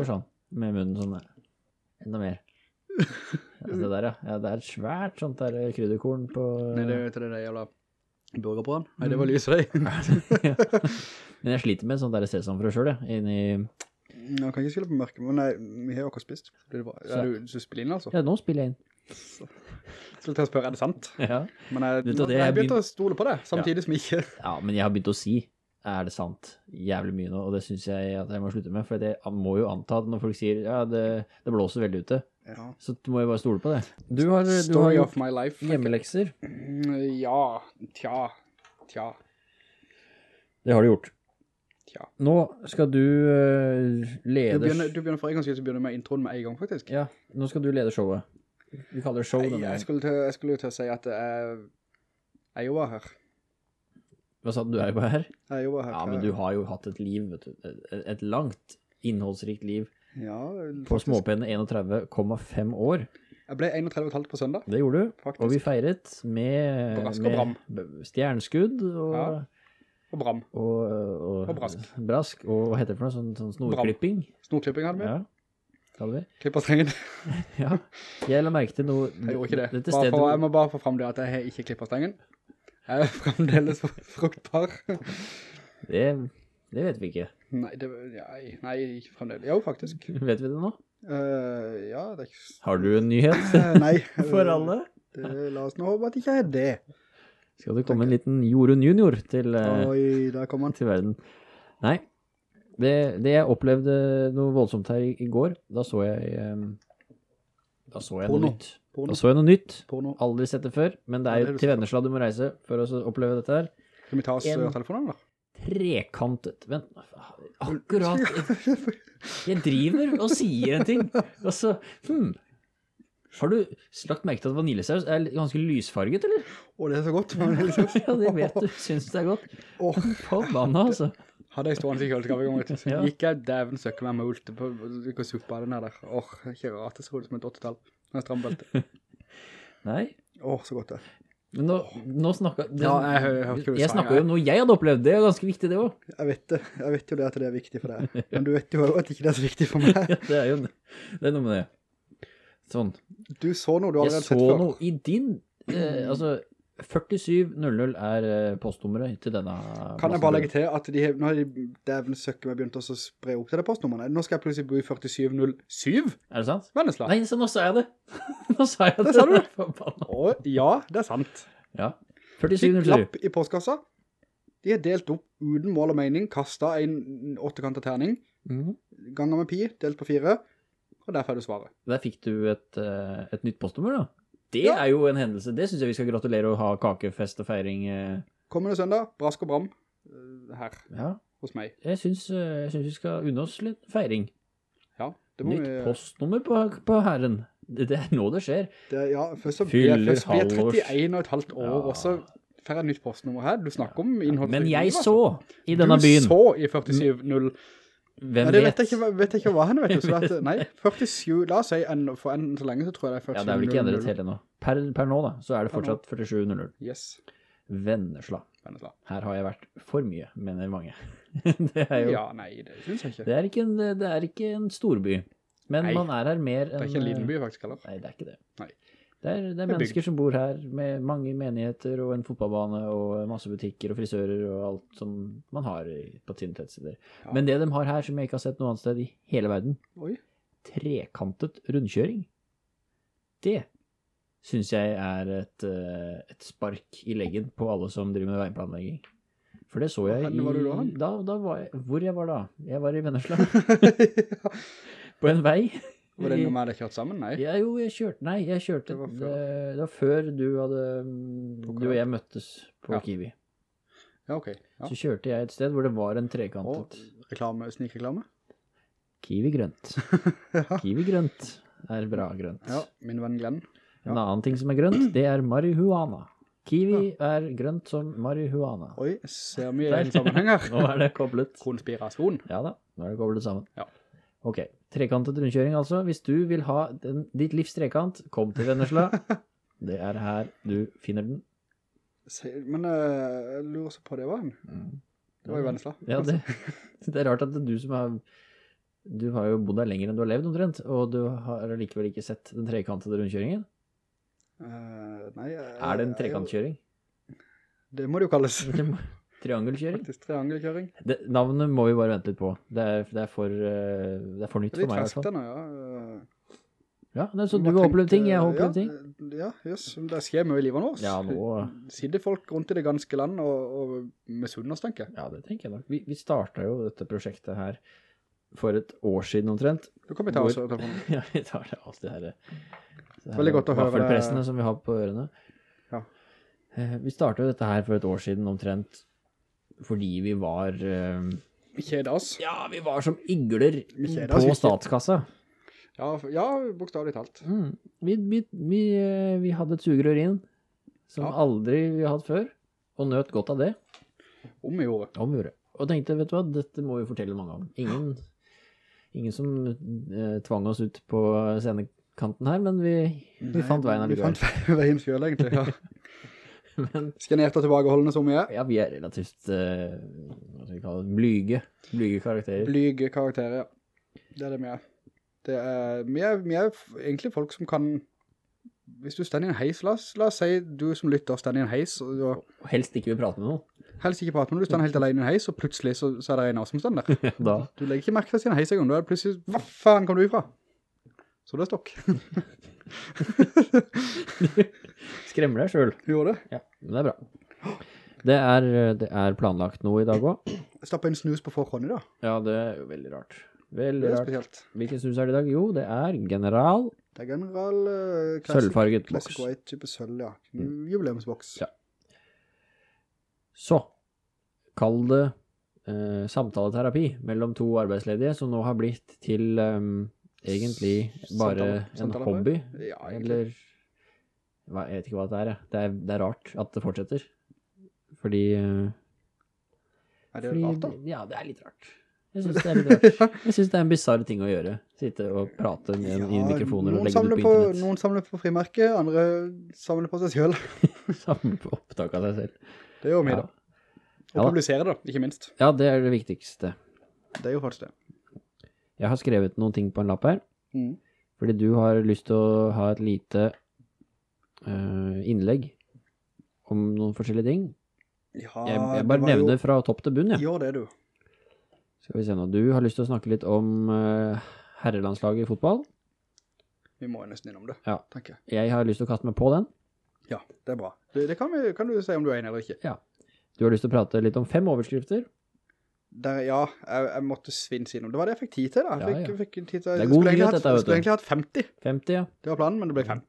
Gjør sånn, med munnen sånn der. Enda mer. Ja, det der, ja. ja. Det er et svært sånt der krydderkorn på... Nei, det er det jævla burgerbrød. Nei, Mm. det var lyset deg. ja. Men jeg sliter med sånt der sesamfrø selv, ja. Inni... Jeg kan ikke skille på mørket, men nei, vi har jo akkurat spist. Blir det bra? Så- Er du, du spiller inn altså? Ja, nå spiller jeg inn. Skulle til å spørre, er det sant? Ja. Men jeg, Vet du, det jeg er begynte å stole på det, samtidig som ikke. Ja, men jeg har begynt å si, er det sant? Jævlig mye nå, og det synes jeg at jeg må slutte med, for jeg må jo anta at når folk sier, ja, det, det blåser veldig ute, Ja. så må jeg bare stole på det. Du har, du har gjort life. hjemmelekser. Mm, Ja, tja, tja, Det har du gjort. tja. Nå skal du eh, Du lede... begynner, du begynner for en gang siden, så begynner med introen med en gang, faktisk. Ja, nå skal du lede showet. Vi kaller det show Nei, denne jeg gangen. skulle, til, jeg skulle jo til å si at jeg, jeg jobber her. Hva sa du, du er jo bare her? Jeg jobber her. Ja, men du har jo hatt et liv, vet du. Et- Et langt, innholdsrikt liv. Ja, På småpenne 31,5 år. Jeg ble 31,5 på søndag. Det gjorde du. Faktisk. Og vi feiret med, bram. med stjerneskudd og, Ja. Og Bram. og, og, Og brask. brask. Og hva heter det for noe? Sånn, sånn snorklipping? Snorklipping hadde vi. Ja, hadde vi. Klippet strengen. Ja. Jeg la merke til noe... Jeg gjorde ikke det. Stedet... jeg må bare få frem det at jeg har ikke klippet strengen. Er fremdeles fruktbar. Det, det vet vi ikke. Nei, det, nei, nei, ikke fremdeles. Jo, faktisk. Vet vi det nå? Uh, ja, det er ikke... Har du en nyhet Eh, nei. for alle? Det, la oss nå håpe at det ikke er det. Skal det komme en liten Jorunn junior til, eh, Oi, til verden? Nei. Det, det jeg opplevde noe voldsomt her i, i går, da så jeg... um, Da så jeg Porno. noe nytt. Porno. Da så jeg noe nytt. Porno. Aldri sett det før, men det er jo er til så Vennesla du må reise for å oppleve dette her. Skal vi ta oss En- uh, telefonen, da? Trekantet, vent, akkurat, jeg driver og sier en ting, og så, hmm, har du slagt merke til at vaniljesaus er ganske lysfarget, eller? Å, det er så godt. Ja, det vet du, synes det er godt. Åh, Forbanna, altså. hadde jeg stående i kjøleskapet en gang, du. Gikk jeg dæven søkke meg mult på på suppa den her der. Åh, det er ikke rart det ser ut som et åttetall. Med strambelte. Nei, Åh, så godt det. men nå, nå snakket... Ja, jeg hørte hva du Jeg snakker jo om noe jeg hadde opplevd, det er ganske viktig det også. Jeg vet det. Jeg vet jo det at det er viktig for deg. Men du vet jo også at ikke det er så viktig for meg. Ja, det er jo, det er noe med det. Sånn. Du så noe du allerede sett før. Jeg så noe i din, eh, altså 4700 er eh, postnummeret til denne Kan jeg bare legge til at de, nå har de dæven søkke meg begynt å spre opp til det postnummeret. Nå skal jeg plutselig bo i 4707 Er det sant? Vennesla. Nei, så nå sa jeg det. Nå sa jeg det. Det sa du. Forbanna. Ja, det er sant. Ja. Fikk 4707. Klapp i postkassa. De er delt opp uden mål og mening, kastet en åttekantet terning, mm. ganger med pi, delt på fire, og derfor er det svaret. Der fikk du et, eh, et nytt postnummer da. Det Ja. er jo en hendelse. Det synes jeg vi skal gratulere og ha kakefest og feiring. eh. Kommende søndag, brask og bram, eh, her Ja, hos meg. jeg synes, eh, jeg synes vi skal unne oss litt feiring. Ja, det må Nytt vi... postnummer på, på herren. Det, det er nå det skjer. Det, ja, først så blir jeg, Fyller først blir jeg 31 og et halvt år, Ja. og så får jeg nytt postnummer her. Du snakker om innholdet. Men jeg så i denne Du byen. så i 47.0. Hvem Ja, det vet jeg vet jeg ikke hva han vet. du, Så at, nei, 47, la oss si, en, for enden så lenge så tror jeg det er 47.00. Ja, det er vel ikke endret hele nå. Per, per nå da, så er det fortsatt 4700. Yes, Vennesla. Vennesla. Her har jeg vært for mye, mener mange. det er jo, Ja, nei, det synes jeg ikke. det er ikke en, det er ikke en storby. Men Nei, man er her mer enn... Det er ikke en liten by faktisk, heller. Nei, det er ikke det. Nei. Det er, det er mennesker som bor her med mange menigheter og en fotballbane og masse butikker og frisører og alt som man har på sine tettsteder. Ja. Men det de har her som jeg ikke har sett noe annet sted i hele verden, Oi, trekantet rundkjøring, det synes jeg er et, eh, et spark i leggen på alle som driver med veiplanlegging. For det så jeg i, var. Da, da var jeg, hvor jeg var da? Jeg var i Vennesla. på en vei. Var det noe med hadde kjørt sammen? Nei. Ja, jo, jeg kjørte, nei, jeg kjørte, Det var før. det, det var før du hadde, du og jeg møttes på Ja. Kiwi. Ja, ok. Ja. Så kjørte jeg et sted hvor det var en Og trekantet reklame, snikreklame? Kiwi grønt. Ja. Kiwi grønt er bra grønt. Ja, min venn Glenn. En annen ting som er grønt, det er marihuana. Kiwi er grønt som marihuana. Oi, ser vi en sammenheng her. Nå er det koblet. Konspirasjon. Ja da, nå er det koblet sammen. Ja. Ok, trekantet rundkjøring altså. Hvis du vil ha den, ditt livs trekant, kom til Vennesla. Det er her du finner den. Men eh, jeg lurer også på det var han. Det var jo Vennesla. Ja, det, det er rart at det er du som har du har jo bodd der lenger enn du har levd omtrent, og du har likevel ikke sett den trekantede rundkjøringen. Uh, nei, jeg- Er det en jeg- trekantkjøring? Det må det jo kalles. Triangelkjøring? Faktisk triangelkjøring. Det, navnet må vi bare vente litt på. Det er, det er, for, eh, det er for nytt Det for meg i hvert fall. fall. er ja. Eh, Ja, det så du har opplevd ting, jeg har opplevd ja, ting. Ja, yes, det skjer mye i livet nå. Ja, nå- Sitter folk rundt i det ganske land og, og med sunn oss, tenker jeg. Ja, det tenker jeg nok. Vi, vi startet jo dette prosjektet her for et år siden omtrent. Du kan vi ta Hvor- oss telefonen. Ja, vi tar det alltid det her. det her Veldig godt å høre. Vaffelpressene som vi har på ørene. Ja. Eh, Vi startet jo dette her for et år siden omtrent fordi vi var eh, Vi kjeder oss. Ja, vi var som igler på statskassa. Ja, ja bokstavlig talt. Mm. Vi, vi, vi, eh, vi hadde et sugerør inn som Ja. aldri vi har hatt før, og nøt godt av det. Om vi gjorde. Om vi gjorde. Og tenkte, vet du hva, dette må vi fortelle mange om. Ingen, ingen som eh, tvang oss ut på scenekanten her, men vi, vi fant veien Vi fant veien selv, egentlig. Ja. Men Skenert og tilbakeholdende så er. ja, vi er relativt, uh, hva skal vi kalle det, blyge, blyge karakterer. Blyge karakterer, ja. Det er det vi er. Det er, vi er, vi er egentlig folk som kan, hvis du stender i en heis, la oss, la oss si du som lytter stender i en heis, og du Og helst ikke vil prate med noen. helst ikke prater med noen, du stender helt alene i en heis, og plutselig så, så er det en av oss som stender der. Du legger ikke merke til sin heis en gang, da er det plutselig, hva faen kom du ifra? Så det er stokk. skremmer deg selv. Gjorde det. Ja, men det er bra. Det er, det er planlagt noe i dag også. Jeg stappet en snus på forhånd i dag. Ja, det er jo veldig rart. Veldig rart. spesielt. Hvilken snus er det i dag? Jo, det er General Det er general uh, classic, Sølvfarget classic boks. white type sølv, ja. Jubileumsboks. Ja. Så, kall det uh, samtaleterapi mellom to arbeidsledige, som nå har blitt til um, egentlig bare Samtale- en hobby. Ja, egentlig. Eller, jeg vet ikke hva det er. jeg. Det er, det er rart at det fortsetter. Fordi, Er det fordi rart da? Ja, det er litt rart. Jeg synes det er litt rart. Jeg synes det er en bizarre ting å gjøre. Sitte og prate i, i mikrofoner og legge det ut på på, internett. Noen samler på frimerke, andre samler på seg selv. samler på opptak av seg selv. Det gjør vi Ja. da. Og Ja da. publisere det, ikke minst. Ja, det er det viktigste. Det er jo faktisk det. Jeg har skrevet noen ting på en lapp her. Mm. Fordi du har lyst til å ha et lite innlegg om noen forskjellige ting. Ja, Jeg, jeg bare nevner jo- fra topp til bunn, ja. Gjør det, du. Skal vi se nå. Du har lyst til å snakke litt om eh, herrelandslaget i fotball. Vi må jo nesten innom det, Ja. tenker jeg. Jeg har lyst til å kaste meg på den. Ja, det er bra. Det, det kan, vi, kan du si om du er enig eller ikke. Ja. Du har lyst til å prate litt om fem overskrifter. Der, ja, jeg, jeg måtte svinse innom. Det var det jeg fikk tid til da. Jeg fikk, ja. fikk tid til, Det er jeg skulle egentlig hatt- skulle egentlig hatt 50. 50, ja. Det var planen, men det ble 5.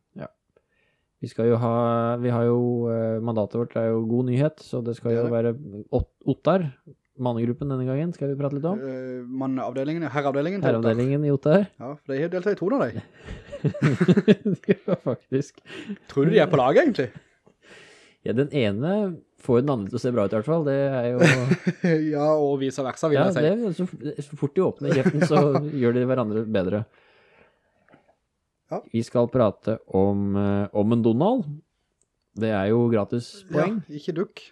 Vi skal jo ha, vi har jo, eh, mandatet vårt er jo god nyhet, så det skal Det jo være Ottar, mannegruppen denne gangen, skal vi prate litt om. Uh, Manneavdelingen, herreavdelingen. Herreavdelingen i Ottar. Ja, for de har deltatt i to av deg. ja, faktisk. Tror du de er på lag egentlig? Ja, den ene får jo den andre til å se bra ut i hvert fall. Det er jo... ja, og vice versa, vil Ja, jeg si. det er så, så fort de åpner kjeften, så gjør de hverandre bedre. Ja. Vi skal prate om, eh, om en Donald. Det er jo gratis poeng. Ja, ikke dukk.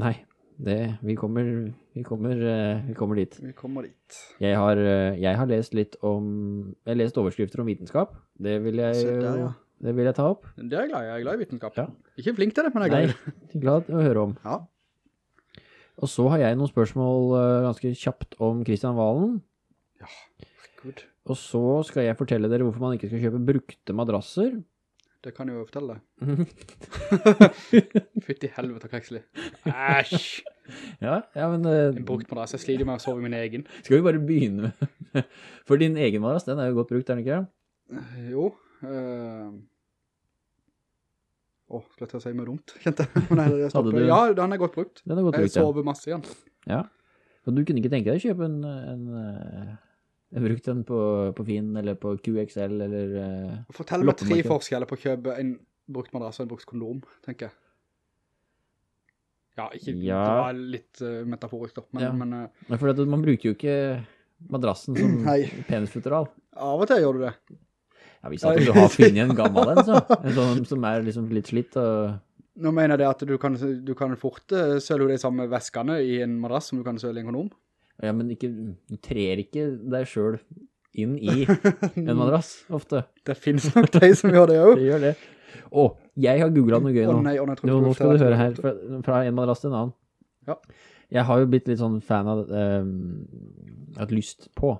Nei, det, vi kommer, vi kommer, eh, vi kommer dit. Vi kommer dit. Jeg har, eh, jeg har lest litt om, jeg har lest overskrifter om vitenskap. Det vil jeg, der, ja. det vil jeg ta opp. Det er jeg glad i. Jeg er glad i vitenskap. Ja. Ikke flink til det, men jeg er Nei, glad i det. glad å høre om. Ja. Og så har jeg noen spørsmål ganske kjapt om Kristian Valen. Ja, Good. Og så skal jeg fortelle dere hvorfor man ikke skal kjøpe brukte madrasser. Det kan jeg jo fortelle deg. Fytt Fytti helvete, Kreksli. Æsj! Ja, ja, men Uh, En brukt madrass. Jeg sliter med å sove i min egen. skal vi bare begynne med For din egen madrass, den er jo godt brukt, er den ikke? Eh, Jo. Åh, uh... skulle jeg til å si meg dumt, kjente jeg. Jeg, jeg du- Ja, den er godt brukt. Den er godt brukt, ja. sover masse igjen. ja. Og du kunne ikke tenke deg å kjøpe en, en, eh, brukte den på, på Finn, eller på QXL, eller... uh, Fortell meg tre forskjeller på å kjøpe en brukt madrass og en brukt kondom, tenker jeg. Ja, ikke, Ja. det var litt uh, metaforisk da, men, Ja. men uh, Nei, for man bruker jo ikke madrassen som penisfutteral. av og til gjør du det. Ja, hvis at du har funnet en gammel en, så. En sånn som er liksom litt slitt, og... Nå mener jeg det at du kan, du kan fort uh, søle de samme veskene i en madrass som du kan søle i en kondom. Ja, men ikke, du trer ikke deg selv inn i en madrass, ofte. Det finnes nok de som gjør det jo. Det gjør det. Å, jeg har googlet noe gøy Å nå. nei, å nei, Nå, nå skal du høre her, fra, fra en madrass til en annen. Ja. Jeg har jo blitt litt sånn fan av, um, at lyst på,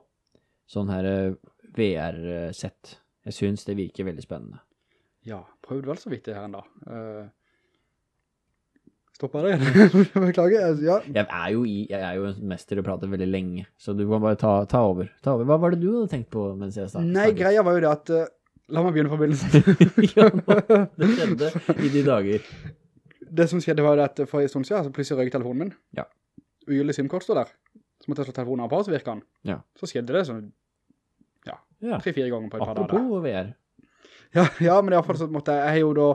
sånn her eh, VR-sett. Jeg synes det virker veldig spennende. Ja, prøvde vel så vidt det her enda. Uh, Stoppet det? Beklager, altså, ja. Jeg er jo, i, jeg er jo en mester å prate veldig lenge, så du kan bare ta, ta over. Ta over. Hva var det du hadde tenkt på mens jeg startet? Nei, greia var jo det at, uh, la meg begynne fra begynnelsen. ja, det skjedde i de dager. det som skjedde var jo det at for en stund siden, så plutselig røyk telefonen min. Ja. Ugyldig SIM-kort står der. Så måtte jeg slå telefonen av på, så virket den. Ja. Så skjedde det sånn, ja, tre-fire ganger på et par dager. Apropos VR. Ja, ja, men i hvert fall så måtte jeg, jeg jo da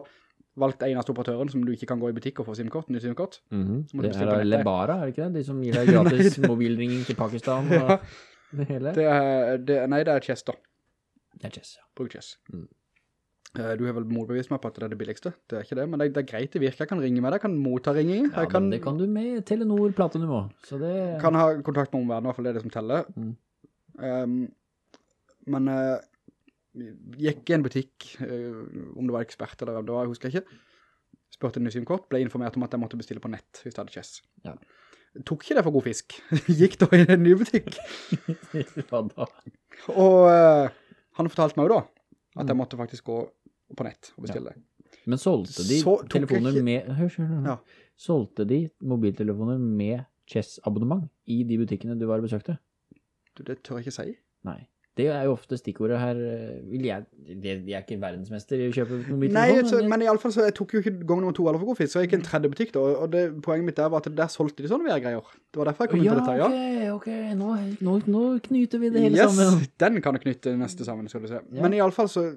valgt eneste operatøren som du ikke kan gå i butikk og få SIM-kort, ny SIM-kort. Mm -hmm. Det er. Lebara, er det ikke det? De som gir deg gratis mobilringing til Pakistan og det hele. Det er, det, nei, det er Chess da. Det er Chess, ja. Bruk Chess. Mm. Eh, Du har vel motbevist meg på at det er det billigste. Det er ikke det, men det, det er greit det virker. Jeg kan ringe med deg, jeg kan motta ringing. Ja, kan, men det kan du med Telenor Platinum også. Så det... kan ha kontakt med omverdenen, i hvert fall det er det som teller. Mm. Um, men uh, gikk i en butikk, eh, om det var ekspert eller hvem det var, jeg husker ikke. Spørte en ny SIM-kort, ble informert om at jeg måtte bestille på nett hvis jeg hadde Chess. Ja. Tok ikke det for god fisk. gikk da i en ny butikk. Og uh, han fortalte meg jo da, at Mm. jeg måtte faktisk gå på nett og bestille det. Men solgte de Så telefoner ikke- med... Hør, hør, hør. Ja. Solgte de mobiltelefoner med Chess-abonnement i de butikkene du var og besøkte? Du, det tør jeg ikke si. Nei. Det er jo ofte stikkordet her. eh, jeg, jeg jeg er ikke verdensmester i å kjøpe Nei, så, men i alle fall så jeg tok jo ikke gang nummer to eller for så jeg gikk en tredje butikk da, og det, poenget mitt der var at der solgte de sånne VR-greier. Det var derfor jeg kom ja, til dette, ja. ok, ok, nå, nå, nå knyter vi det hele Yes, sammen. den kan jeg knytte neste sammen, skal du se. Ja. Men i alle fall så,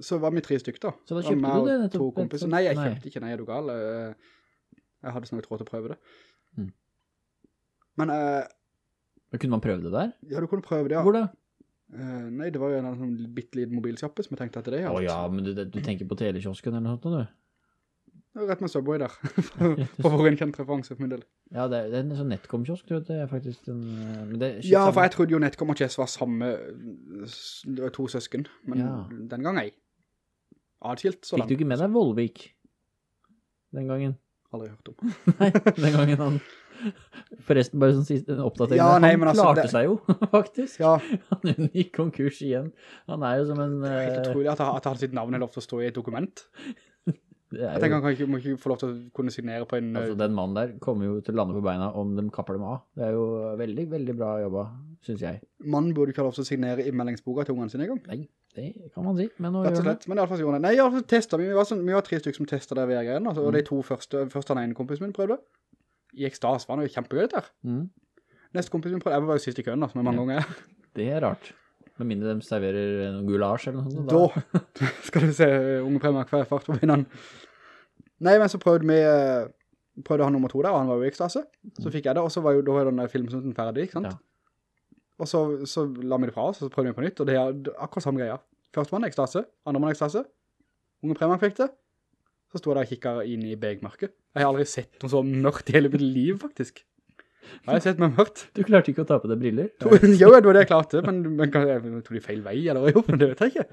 så var vi tre stykker da. Så da kjøpte du det? To kompiser. Nei, jeg kjøpte ikke, nei, er du gal? Eh, Jeg hadde snakket råd til å prøve det. Mm. Men, Uh, Kunne man prøve det der? ja, du kunne prøve det, ja. Hvor da? Eh, nei, det var jo en sånn bitteliten mobilsjappe som jeg tenkte at det er Å alt. ja, men du, du tenker på telekiosken eller noe sånt, du? Rett med Subway der. For hvor en kjent referanse for min del. Ja, det det er en sånn Netcom-kiosk, tror jeg. Det er faktisk en... eh, Men det er Ja, for jeg trodde jo Netcom og Chess var samme, det var to søsken, men Ja. den gang ei. Adskilt, så Fikk du ikke med deg Volvik den gangen? Aldri hørt om. Nei, den gangen han... Forresten, bare sånn siste en oppdatering. Ja, nei, han men altså, klarte det- seg jo, faktisk. Ja, Han gikk konkurs igjen. Han er jo som en... det er helt eh, utrolig at, at han sitt navn er lov til å stå i et dokument. Jeg tenker han kan ikke, må ikke få lov til å kunne signere på en... altså, den mannen der kommer jo til å lande på beina om de kapper dem av. Det er jo veldig, veldig bra jobba, synes jeg. Mannen burde ikke ha lov til å signere i meldingsboka til ungene sine i gang. Nei, det kan man si, men nå gjør det. slett. Men i alle fall så gjorde han det. Nei, i alle fall testet vi. Vi var, sånn, vi var tre stykker som testet det VR-greien, altså, Mm. og de to første, først han ene kompisen min prøvde. I ekstas var han jo kjempegøy dette her. Mm, Neste kompisen min prøvde, jeg var jo sist i køen da, som jeg mange ganger er. det er rart. Med mindre de serverer noen gulasj eller noe sånt. Da. Da skal du se unge Premak hver fart på vinneren. Nei, men så prøvde vi, eh, prøvde han nummer to der, og han var jo i ekstase. Så fikk jeg det, og så var jo da var den der filmsnutten ferdig, ikke sant? Ja. Og så, så la vi det fra oss, og så prøvde vi på nytt, og det er akkurat samme greia. Første mann ekstase, andre mann ekstase. Unge Premak fikk det. Så stod jeg der og kikket inn i begmørket. Jeg har aldri sett noe så mørkt i hele mitt liv, faktisk. Jeg har sett meg mørkt. Du klarte ikke å ta på deg briller? Jo, det var det jeg klarte, men, men jeg tog de feil vei, eller jo, men det vet jeg ikke.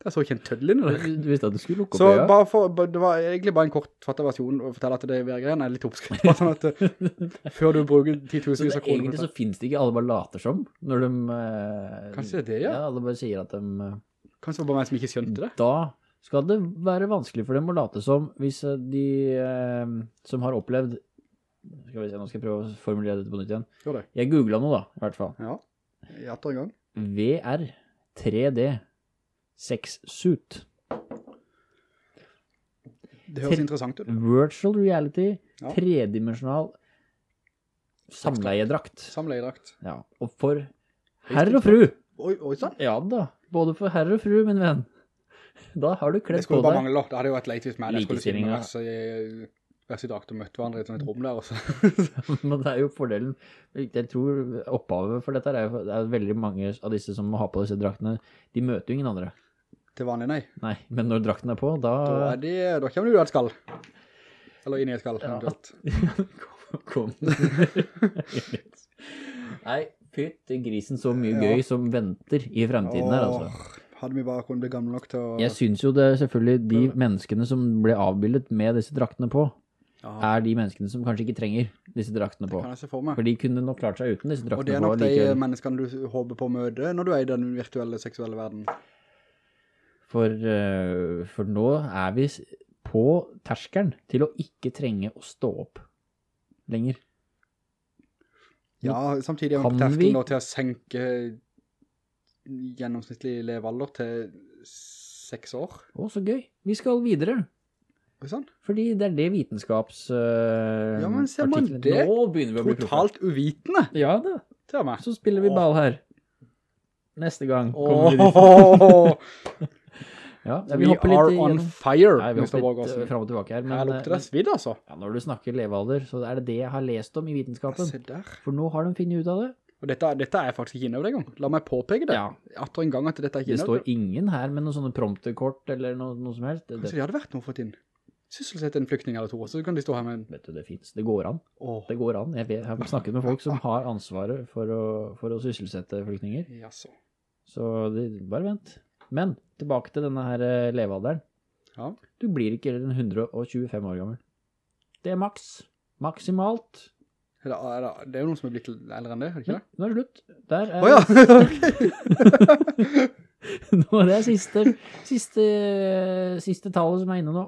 Jeg så ikke en tøddel inn eller? Du, visste at du skulle lukke Så opp øya? bare for, det var egentlig bare en kortfattet versjon å fortelle at det er VR-greien er litt oppskritt. Bare sånn at eh, før du bruker 10 000 Så det, kroner. egentlig så finnes det ikke, alle bare later som, når de... eh, Kanskje det det, ja. Ja, alle bare sier at de... eh, Kanskje det var bare meg som ikke skjønte det. Da skal det være vanskelig for dem å late som hvis de eh, som har opplevd skal vi se, nå skal jeg prøve å formulere dette på nytt igjen. Jo, det. Jeg googlet noe da, i hvert fall. Ja, jeg tar en gang. VR 3D 6-suit. Det høres interessant ut. Virtual reality, Ja. tredimensional samleiedrakt. Samleiedrakt. Ja, og for herr og fru. Oi, oi sant? Ja da, både for herr og fru, min venn. Da har du Det kledd på skulle bare mangle da. Det hadde jo vært leit hvis meg Likestilling, ja. Vers sitter akkurat og møtte hverandre i et sånt rom der også. Men det er jo fordelen. Jeg tror opphavet for dette er er veldig mange av disse som har på disse draktene. De møter jo ingen andre. Til vanlig nei. Nei, men når drakten er på, da... Da, er de, da kommer du et skall. Eller inn i et skall, Ja. eventuelt. Kom. Nei, pytt grisen så mye Ja. gøy som venter i fremtiden her, altså. Hadde vi bare kunnet bli gamle nok til å... Jeg synes jo det er selvfølgelig de menneskene som ble avbildet med disse draktene på, Ja, er de menneskene som kanskje ikke trenger disse draktene på. kan jeg se for meg. For de kunne nok klart seg uten disse draktene på. Og det er nok de likevel. menneskene du håper på å møte når du er i den virtuelle seksuelle verden. For, eh, for nå er vi på terskelen til å ikke trenge å stå opp lenger. Ja, samtidig er vi på terskelen vi- til å senke gjennomsnittlig levealder til seks år. Å, så gøy. Vi skal videre. Sånn. Fordi det er det vitenskaps... Uh, Ja, men ser man det? Nå begynner vi å bli. Totalt uvitende Ja da. til meg. Så spiller vi ball her. Neste gang kommer vi dit. Ja, ja, vi hopper litt are on fire, Nei, vi hopper litt Borgårdsen. eh, frem og tilbake her. Men, Her lukter det men svidd, altså. ja, når du snakker levealder, så er det det jeg har lest om i vitenskapen. Se der. For nå har de finnet ut av det. Og dette, dette er faktisk ikke innover det gang. La meg påpeke det. Ja. Atter en gang at dette er ikke Det står ingen her med noen sånne promptekort eller noe, noe som helst. Kanskje det, hadde vært noe fått inn. Sysselsett en flyktning eller to, så kan de stå her med en... vet du, det finnes. Det går an. Oh. Det går an. Jeg, vet, jeg har snakket med folk som har ansvaret for å, for å sysselsette flyktninger. jaså. Så det, bare vent. Men tilbake til denne her eh, levealderen. Ja. Du blir ikke en 125 år gammel. Det er maks. Maksimalt. Det, er det, er jo noen som er blitt eldre enn det, er det ikke det? Nå er det slutt. Der er Åja, ok. Nå er det siste, siste, siste tallet som er inne nå.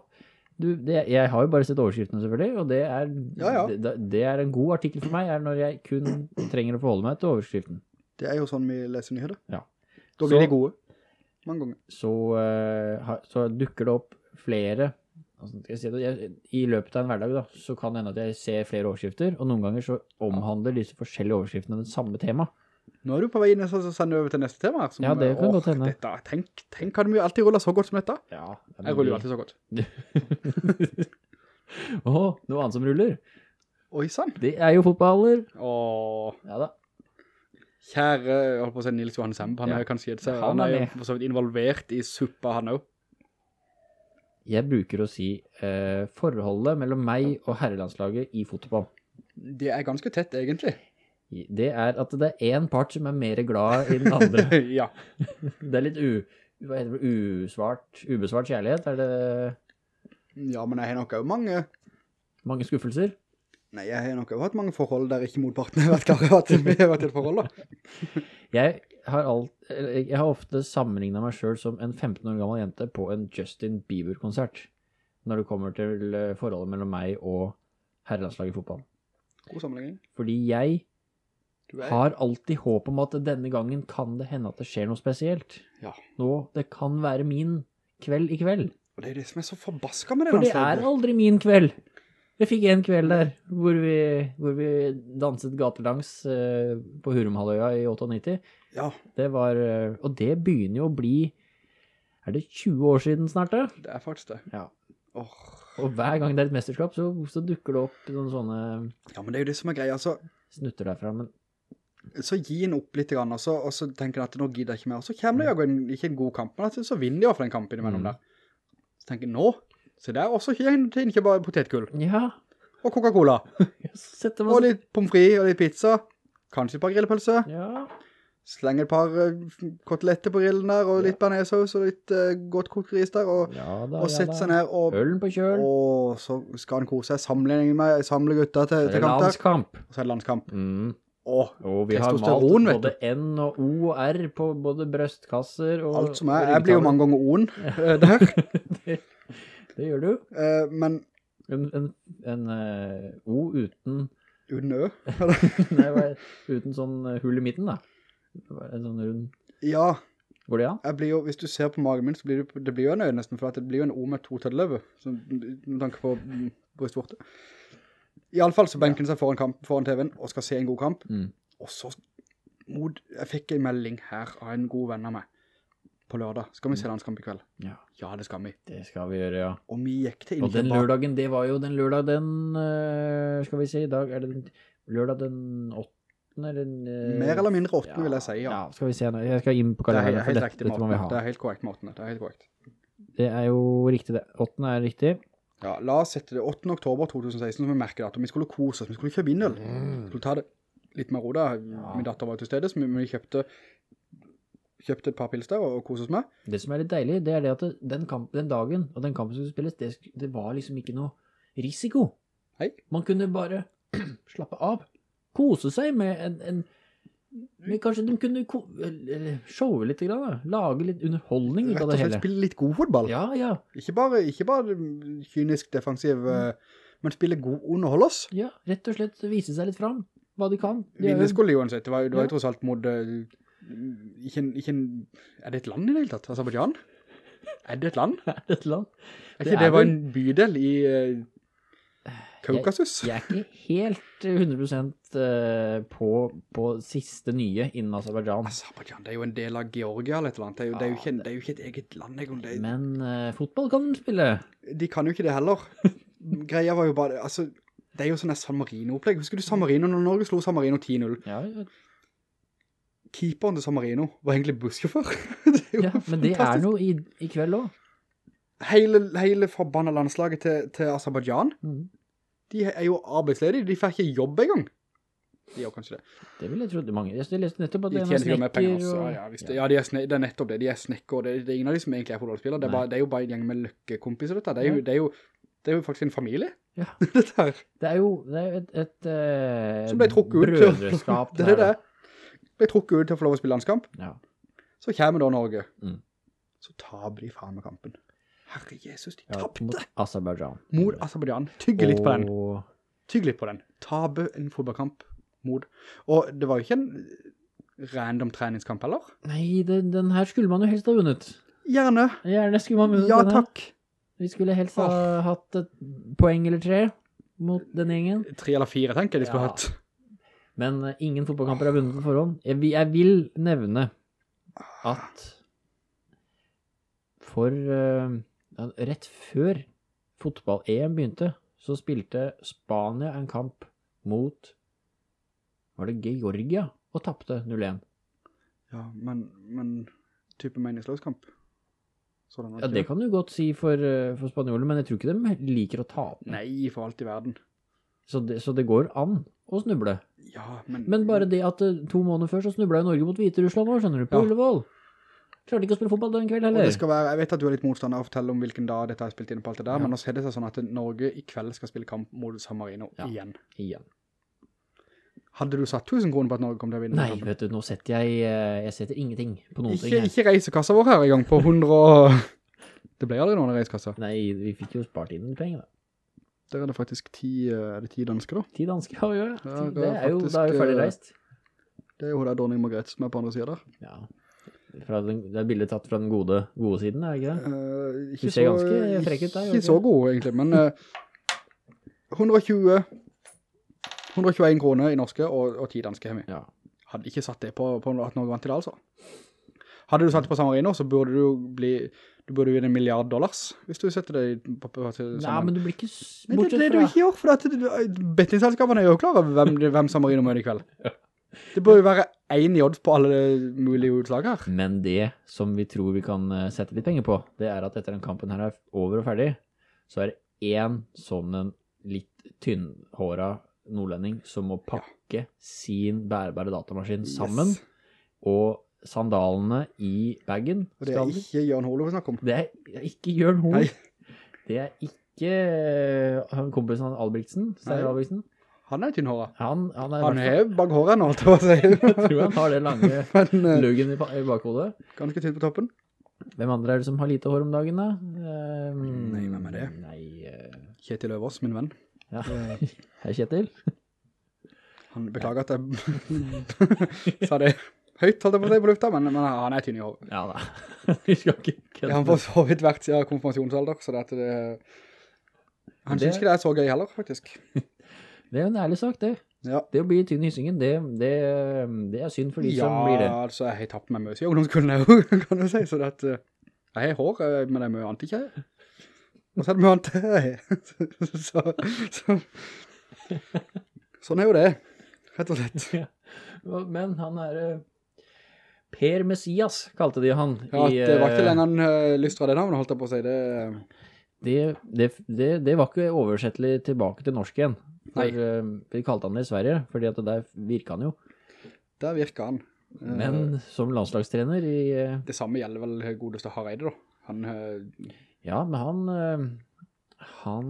Du, det, jeg har jo bare sett overskriftene selvfølgelig, og det er, Ja, ja. Det, det er en god artikkel for meg, er når jeg kun trenger å forholde meg til overskriften. Det er jo sånn vi leser nyheter. Ja. Da blir Så- de gode. Mange ganger. Så, uh, så dukker det opp flere, altså, si det, jeg, i løpet av en hverdag da, så kan det hende at jeg ser flere overskrifter, og noen ganger så omhandler disse forskjellige overskriftene det samme tema. Nå er du på vei inn og sender over til neste tema. her, Som, Ja, det kan åh, godt hende. Dette, tenk, tenk hadde vi alltid rullet så godt som dette. Ja, Jeg ruller jo alltid så godt. Åh, noe annet som ruller. Oi, sann. Det er jo fotballer. Åh, Ja da. kjære, jeg holdt på å si Nils Johan Semp, han Ja. er kanskje, et, Han han er er jo så vidt involvert i suppa han også. Jeg bruker å si eh, forholdet mellom meg og herrelandslaget i fotball. Det er ganske tett, egentlig. Det er at det er en part som er mer glad i den andre. ja. Det er litt u, hva heter det, usvart, ubesvart kjærlighet. Er det ja, men jeg har nok jo mange, mange skuffelser? nei, jeg har nok jo hatt mange forhold der ikke motparten har vært over at vi har vært i et forhold da. Jeg har, alt, jeg har ofte sammenlignet meg selv som en 15 år gammel jente på en Justin Bieber-konsert. Når det kommer til eh, forholdet mellom meg og herrelandslaget i fotball. God sammenligning. Fordi jeg har alltid håp om at denne gangen kan det hende at det skjer noe spesielt. ja. Nå, det kan være min kveld i kveld. Og det er det som er så forbaska med det For det er aldri min kveld. Jeg fikk en kveld der, hvor vi, hvor vi danset gatelangs uh, på Hurumhalvøya i 98. Ja, Det var, uh, og det begynner jo å bli, er det 20 år siden snart da? det er faktisk det. Ja. Oh. Og hver gang det er et mesterskap, så, så dukker det opp noen sånne Ja, men det er jo det som er greia, altså, snutter derfra, men så gi en opp litt og så, og så tenker han at nå gidder jeg ikke mer, og så kommer det jo en, ikke en god kamp, men at så vinner de jo for den kampen imellom Mm. der. Så tenker jeg, nå, se der og så gir han ikke bare potetkull, ja, og Coca-Cola, og litt pomfri, og litt pizza, kanskje et par grillpølser, Ja, slenge et par uh, koteletter på grillen der, og litt bearnéssaus, og litt uh, godt kokt ris der, og, ja da, og ja sette da. seg ned, og, Ølen på kjøl, og så skal han kose seg, samle, med, samle gutta til, til det kamp der, landskamp. og så er det landskamp. Mm. Åh, Og vi har malt både N og O og R på både brøstkasser og alt som er, jeg blir jo mange ganger O-en der, det, det gjør du. uh, men En, en, en uh, O uten, uten ø. nei, uten sånn eh, hull i midten da. En sånn rund, Ja, går det an? jeg blir jo, hvis du ser på magen min, så blir det, det blir jo en ø nesten, for det blir jo en O med to tøddeløve, så med tanke på brystvortet. brystvorte. I alle fall så benken seg foran, kamp, foran TV-en, og skal se en god kamp, Mm. og så, mod, jeg fikk en melding her av en god venn av meg, på lørdag, skal vi se landskamp i kveld? Ja, Ja, det skal vi. det skal vi gjøre, ja. Og vi gikk til Og den lørdagen, det var jo den lørdag den, eh, skal vi si, i dag er det den, lørdag den 8. Eller, den, eh, Mer eller mindre åttende, vil jeg si, ja. Ja, skal vi se, jeg skal inn på Det er helt, riktig. Det er helt korrekt måten. Det er helt korrekt. Det er jo riktig det. 8. er riktig. Ja, la oss sette det 8. oktober 2016 som vi merker at vi skulle kose oss, vi skulle kjøpe vindel. Mm. Vi skulle ta det litt mer ro da. Min datter var til stede, så vi, kjøpte, kjøpte et par pils der og koset oss med. Det som er litt deilig, det er det at den, kamp, den dagen og den kampen som skulle spilles, det, det var liksom ikke noe risiko. Hei. Man kunne bare slappe av, kose seg med en, en men kanskje de kunne showe litt, da. lage litt underholdning ut Rett og slett spille litt god fotball. Ja, ja, Ikke bare, ikke bare kynisk defensiv, mm. men spille god underhold oss. ja, rett og slett vise seg litt fram, hva de kan. De Vinne skulle jo- uansett. Det var, jo- det var Ja. tross alt mot, eh, ikke, ikke er det et land i det hele tatt? Azerbaijan? Er det et land? Er det et land? Er Det ikke er det var en bydel i eh, Kaukasus? Jeg er ikke helt 100% eh, på, på siste nye innen Azerbaijan. Azerbaijan, det er jo en del av Georgia eller et eller annet. Det er jo, det er jo, ikke, det er jo ikke et eget land. Det, Men uh, fotball kan de spille. de kan jo ikke det heller. Greia var jo bare, altså, det er jo sånn en San Marino-opplegg. Husker du San Marino når Norge slo San Marino 10-0? Ja, ja, Keeperen til San Marino var egentlig bussjåfør. er ja, men det er noe i, i kveld også. Hele, hele forbannet landslaget til, til Azerbaijan, Mhm. De er jo arbeidsledige. De får ikke jobb engang. De gjør kanskje det. Det vil jeg tro. det Mange. Jeg leste nettopp at De er tjener ikke mer penger. også. Ja, ja, det. ja de er, sne, det er nettopp det. De er snekker, det, det er ingen av de som egentlig er fotballspillere. Det er, bare, det er jo bare en gjeng med løkkekompiser, dette. Det er, jo, det, er jo, det er jo faktisk en familie, Ja. dette her. Det er jo det er jo et, et eh, Som ble trukket ut. brødreskap. det er det det. Ble trukket ut til å få lov å spille landskamp. Ja. Så kommer da Norge. Mm. Så tar de faen med kampen. Herre Jesus, de Ja, tappte mot Aserbaidsjan. mot Aserbaidsjan. Tygge litt på den. Tygge litt på den. Tabe en fotballkamp mot. Og det var jo ikke en random treningskamp heller. Nei, den, den her skulle man jo helst ha vunnet. Gjerne. Gjerne skulle man vunnet Ja, den her. takk. Vi skulle helst ha hatt et poeng eller tre mot den gjengen. Tre eller fire, tenker jeg de skulle Ja. hatt. Men eh, ingen fotballkamper er vunnet på forhånd. Jeg, jeg vil nevne at for ja, rett før fotball-EM begynte, så spilte Spania en kamp mot Var det Georgia? Og tapte 0-1. Ja, men, men type meningsløs kamp. Sådan Ja, det kan du godt si for, eh, for spanjolene, men jeg tror ikke de liker å tape. Nei, for alt i verden. Så det, så det går an å snuble. Ja, men... Men bare det at eh, to måneder før så snubla Norge mot Hviterussland òg, skjønner du, på Ja. Ullevål. Klarte ikke å spille fotball den kvelden Og heller. det skal være, jeg vet at du er litt motstander av å fortelle om hvilken dag dette er spilt inn på alt det der, Ja. men nå ser det seg sånn at Norge i kveld skal spille kamp mot San Marino Ja. igjen. Igjen. Hadde du satt 1000 kroner på at Norge kom til å vinne? Nei, vet du, nå setter jeg eh, Jeg setter ingenting på noen ting Ikke, her. ikke reisekassa vår her i gang på 100 og... Det ble aldri noen reisekassa. Nei, vi fikk jo spart inn penger, da. Der er det faktisk 10, er det 10 dansker da. Ti dansker har vi jo. Ja, Ti- det det er er jo, da er vi ferdig eh, reist. Det er jo der dronning Margrethe som er på andre siden der. Ja. Den, det er bildet tatt fra den gode, gode siden, er det ikke det? Uh, ikke Du ser ganske frekk ut der, Ikke så god egentlig, men uh, 120 121 kroner i norske og, og 10 danske hjemme. Ja. Hadde ikke satt det på, på at Norge vant i det altså. Hadde du satt det på San Marino, så burde du bli du burde vinne en milliard dollars hvis du setter det på, på, til Nei, men du blir ikke bortsett fra... det, bortsett det er du ikke gjør, for bettingselskapene er jo klare hvem, hvem San Marino møter i kveld. Det bør jo være en jodd på alle mulige utslag her. Men det som vi tror vi kan eh, sette litt penger på, det er at etter den kampen her er over og ferdig, så er det en sånn en litt tynnhåra nordlending som må pakke sin bærbare datamaskin sammen, Yes. og sandalene i bagen. Og det er ikke Jørn Holo vi snakker om. Det er ikke Jørn Holo. Det er ikke eh, han kompisen han Albrigtsen, Steiner Albrigtsen. Han er tynnhåra. Han, han er Han er bak håret nå, til å si. jeg tror han har det lange Men uh, luggen i, i bakhodet. ganske tynn på toppen. Hvem andre er det som har lite hår om dagen da? Um, Nei, hvem er det? Nei, uh... Kjetil Øvers, min venn. ja. Hei Kjetil. Han beklager at jeg sa det høyt, holdt jeg på å si på lufta, men, men han er tynn i hår. Ja da. Vi skal ikke Det har han for så vidt vært siden konfirmasjonsalder, så det... Han Det- synes ikke det er så gøy heller, faktisk. Det er jo en ærlig sak det. Ja. Det å bli tynn i hyssingen, det, det, det er synd for de Ja, som blir det. Ja, altså, jeg har tapt meg mye i ungdomsskolen jeg kan du si, så det at... eh, Jeg har hår, eh, men det er mye annet ikke jeg. Og så er det mye annet jeg har. Så, så, sånn er jo det, rett og slett. Men han er eh, Per Messias, kalte de han. Ja, i, det var ikke lenger en uh, lystra det navnet, holdt jeg på å si. Det, Det, det, det, det var ikke oversettelig tilbake til norsk igjen. For, eh, vi kalte han det i Sverige, fordi at der virka han jo. Der virket han. Eh, Men som landslagstrener i eh, Det samme gjelder vel godeste Hareide da. Han, eh, Ja, men han eh, han,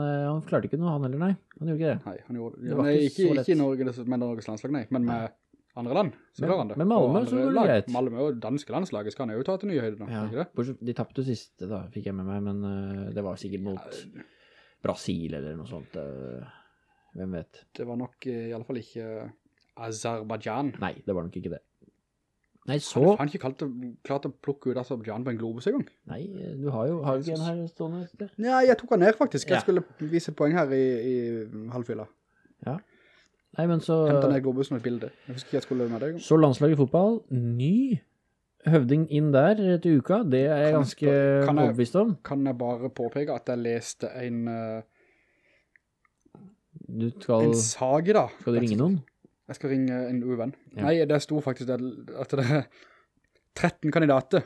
eh, han klarte ikke noe, han heller, nei. Han gjorde ikke det. nei, han gjorde, Det nei, ikke ikke, i Norge, med Norges landslag, nei, men med andre land, så klarer han det. men Malmö så går det greit. Malmö og danske landslaget skal han jo ta til nye høyder nå, Ja, ikke det? bortsett- de tappte siste da, fikk jeg med meg, men eh, det var sikkert mot Brasil eller noe sånt. eh, hvem vet? Det var nok eh, i alle fall ikke Azerbaijan. Nei, det var nok ikke det. Nei, Har så... du faen ikke det, klart å plukke ut Azerbaijan på en globus en gang? Nei, du har jo, har du ikke en her stående? Nei. Ja, jeg tok han ned faktisk. Jeg Ja. skulle vise poeng her i, i halvfylla. Nei, men så... Hentet ned globusen og et bilde. Jeg husker ikke jeg skulle med deg. Så landslaget i fotball, ny høvding inn der til uka, det er jeg Kan ganske overbevist om. Kan jeg bare påpeke at jeg leste en, eh, Du skal, en sage da. skal du ringe noen? Jeg skal ringe en uvenn. Ja. Nei, det sto faktisk at det er 13 kandidater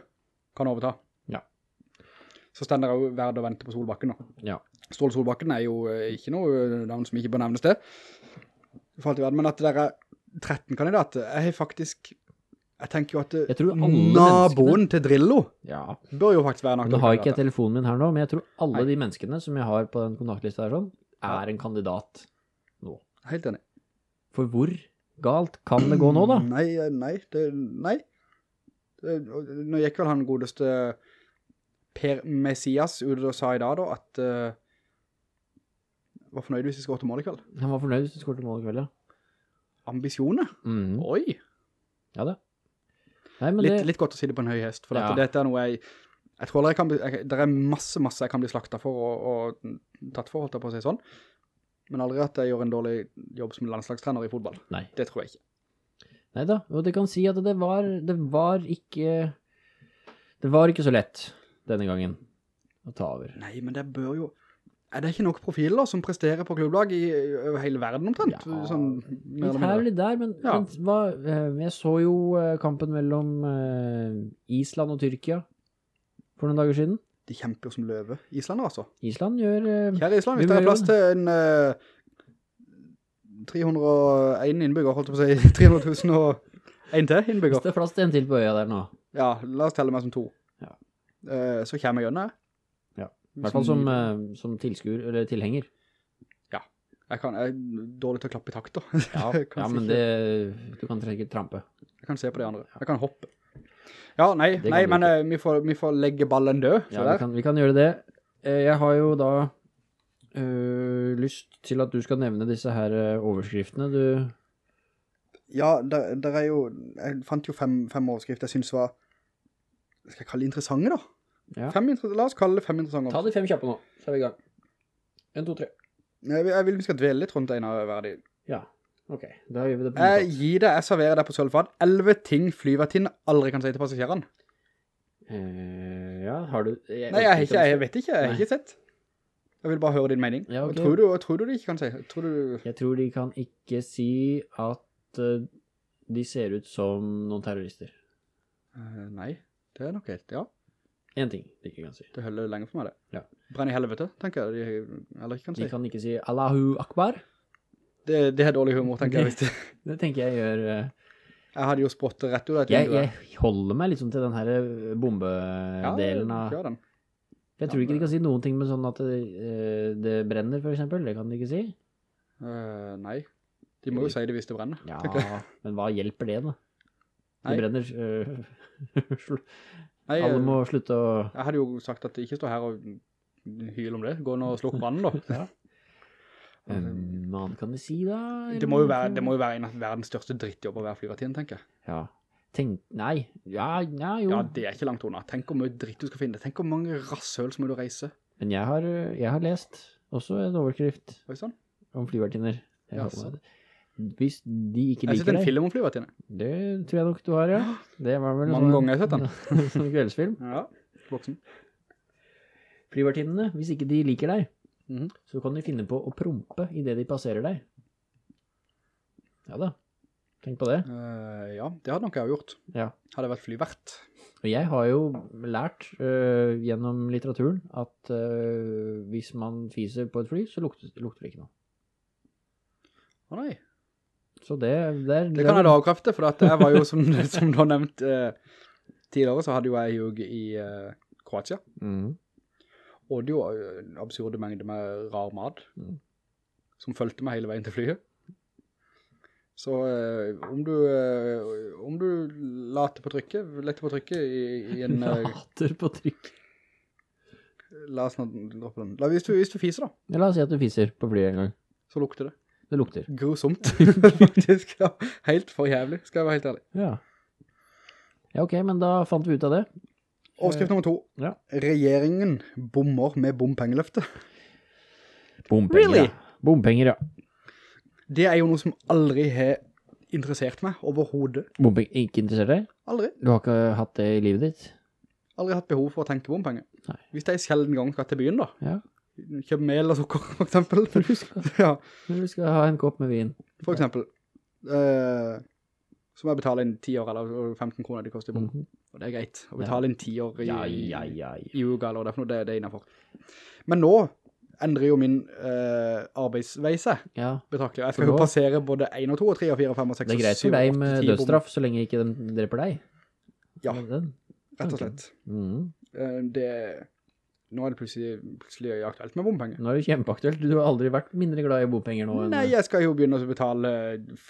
kan overta. Ja. Så stender det jo verdt å vente på Solbakken nå. Ja. Ståle Solbakken er jo eh, ikke noe eh, navn som ikke bør nevnes det. Men at det er 13 kandidater, jeg har faktisk, jeg tenker jo at alle naboen til Drillo Ja. bør jo faktisk være en Nå aktuell har ikke jeg telefonen min her nå, men jeg tror alle Nei. de menneskene som jeg har på den kontaktlista her sånn, er en kandidat nå. Helt enig. For hvor galt kan det gå nå da? Nei, nei, det, nei. Det, nå gikk vel han godeste Per Messias ut og sa i dag da, at uh, var fornøyd hvis vi skårte til mål i kveld. Han var fornøyd hvis du skårte mål i kveld, ja. Ambisjoner? Mm. Oi! Ja det. Nei, men Litt, det... litt godt å si det på en høy hest, for Ja. dette, dette er noe jeg, jeg tror jeg kan jeg, det er masse, masse jeg kan bli slaktet for og, og tatt for, holdt jeg på å si sånn. Men aldri at jeg gjør en dårlig jobb som landslagstrener i fotball. Nei. Det tror jeg ikke. Neida, og det kan si at det var, det var ikke, det var ikke så lett denne gangen å ta over. Nei, men det bør jo... Er det ikke nok profiler som presterer på klubblag i, over hele verden omtrent? Ja, sånn, Litt herlig her og litt der, men, Ja. men hva, eh, jeg så jo eh, kampen mellom eh, Island og Tyrkia for noen dager siden. De kjemper som løve. Islander altså. Island gjør... Uh, Kjære Island, hvis det er plass til en Uh, 301 innbygger, holdt jeg på å si, 300 000 og en til Hvis det er plass til en til på øya der nå. Ja, la oss telle meg som to. Ja. Uh, så kommer jeg gjennom. Ja. I hvert fall som, uh, som tilskur, eller tilhenger. Jeg, kan, jeg er dårlig til å klappe i takt da. Ja, ja men det, du kan ikke trampe. Jeg kan se på de andre. Jeg kan hoppe. Ja, nei, nei men eh, vi, får, vi får legge ballen død. Ja, vi kan, vi kan gjøre det. Eh, Jeg har jo da uh, lyst til at du skal nevne disse her overskriftene du... Ja, der, der er jo, jeg fant jo fem, fem overskrifter jeg synes var, skal jeg kalle det interessante da? Ja. La oss kalle det fem interessante Ta de fem kjappe nå, så er vi i gang. En, to, tre. Jeg, vil- jeg vil vi skal dvele litt rundt en av hver av. Ja, ok. Da gjør vi det på Jeg nytt. gir deg, jeg serverer deg på sølvfad. 11 ting flyvertinn aldri kan si til passasjerene. Eh, ja, har du... Jeg, Nei, jeg, ikke, jeg vet ikke, jeg har ikke sett. Jeg vil bare høre din mening. Ja, okay. Tror du, tror du de ikke kan si? Tror du... Jeg tror de kan ikke si at øh, de ser ut som noen terrorister. Eh, nei, det er nok helt, ja. En ting de ikke kan si. Det holder lenge for meg det. Ja. Brenn i helvete, tenker jeg, de eller ikke kan si. De kan ikke si Allahu Akbar. Det, det er dårlig humor, tenker jeg. Det. Det tenker jeg gjør... øh, Jeg hadde jo spottet rett ut. Jeg, jeg holder meg liksom til den her øh, bombedelen av... kjør den. Jeg tror ikke de kan si noen ting med sånn at det, eh, det brenner, for eksempel. Det kan de ikke si. Uh, nei, de må jo si det hvis det brenner. Ja, jeg. men hva hjelper det da? Nei. Det brenner. Uh, Nei, Alle eh, må slutte å... Jeg hadde jo sagt at ikke stå her og hyle om det. Gå nå og slukk brannen da. Um, hva annet kan du si da? Det må jo være, det må jo være en av verdens største drittjobb å være flyvertiden, tenker jeg. Ja. Tenk, nei. Ja, ja, jo. Ja, det er ikke langt unna. Tenk hvor mye dritt du skal finne. Tenk hvor mange rasshøl som må du reise. Men jeg har, jeg har lest også en overskrift sånn. om flyvertinner. Jeg Ja, har- Hvis de ikke Jeg har sett en deg, film om flyvertiner det tror jeg nok du har, ja. Det var vel Mange ganger har jeg sett den. som kveldsfilm. Ja, voksen. Flyvertinnene, hvis ikke de liker deg, Mhm. så kan de finne på å prompe i det de passerer deg. Ja da, tenk på det. Uh, ja, det hadde nok jeg gjort. Ja. Hadde jeg vært flyvert. Og jeg har jo lært uh, gjennom litteraturen at uh, hvis man fiser på et fly, så lukter, lukter det ikke noe. Å nei. Så det, det, er- Det kan jeg da avkrefte, for at jeg var jo, som, som du har nevnt tidligere, så hadde jo jeg jug i Kroatia. Mhm. Og det var en absurde mengde med rar mat, Mm. som følte meg hele veien til flyet. Så eh, om du, eh, om du later på trykket, letter på trykket i, i en... eh, Later på trykket? la oss nå droppe den. La, hvis, du, hvis du fiser da, Ja, La oss si at du fiser på flyet en gang. så lukter det. Det lukter. Grusomt. Faktisk, ja. Helt for jævlig, skal jeg være helt ærlig. Ja. Ja, ok, men da fant vi ut av det. Overskrift nummer to. Ja. Regjeringen bommer med bompengeløfte. Bompenger, Really? ja. Bompenger, ja. Det er jo noe som aldri har interessert meg overhodet. Bompenger, ikke interessert deg? Aldri. Du har ikke hatt det i livet ditt? Aldri hatt behov for å tenke bompenger. Nei. Hvis det er sjelden gang skal til byen da, Ja. kjøp mel og sukker for eksempel. Når du skal, ja, når du skal ha en kopp med vin. for eksempel. Eh, så må jeg betale inn 10 år eller 15 kroner det koster i bomben. Mm -hmm. Og det er greit. Å betale inn 10 år i, Ja, ja, ja, ja. i uga, eller hva det er for det, det er innenfor. Men nå endrer jo min uh, arbeidsveise Ja, betraktelig. Jeg skal jo passere både 1 og 2 og 3 og 4 og 5 og 6 det er greit og 7 for deg og 8 med og 10 bom. dødsstraff, så lenge ikke de dreper deg. Ja, rett og slett. Mhm. Eh, det, nå er det plutselig, plutselig aktuelt med bompenger. Nå er det kjempeaktuelt. Du har aldri vært mindre glad i bompenger nå enn... Nei, jeg skal jo begynne å betale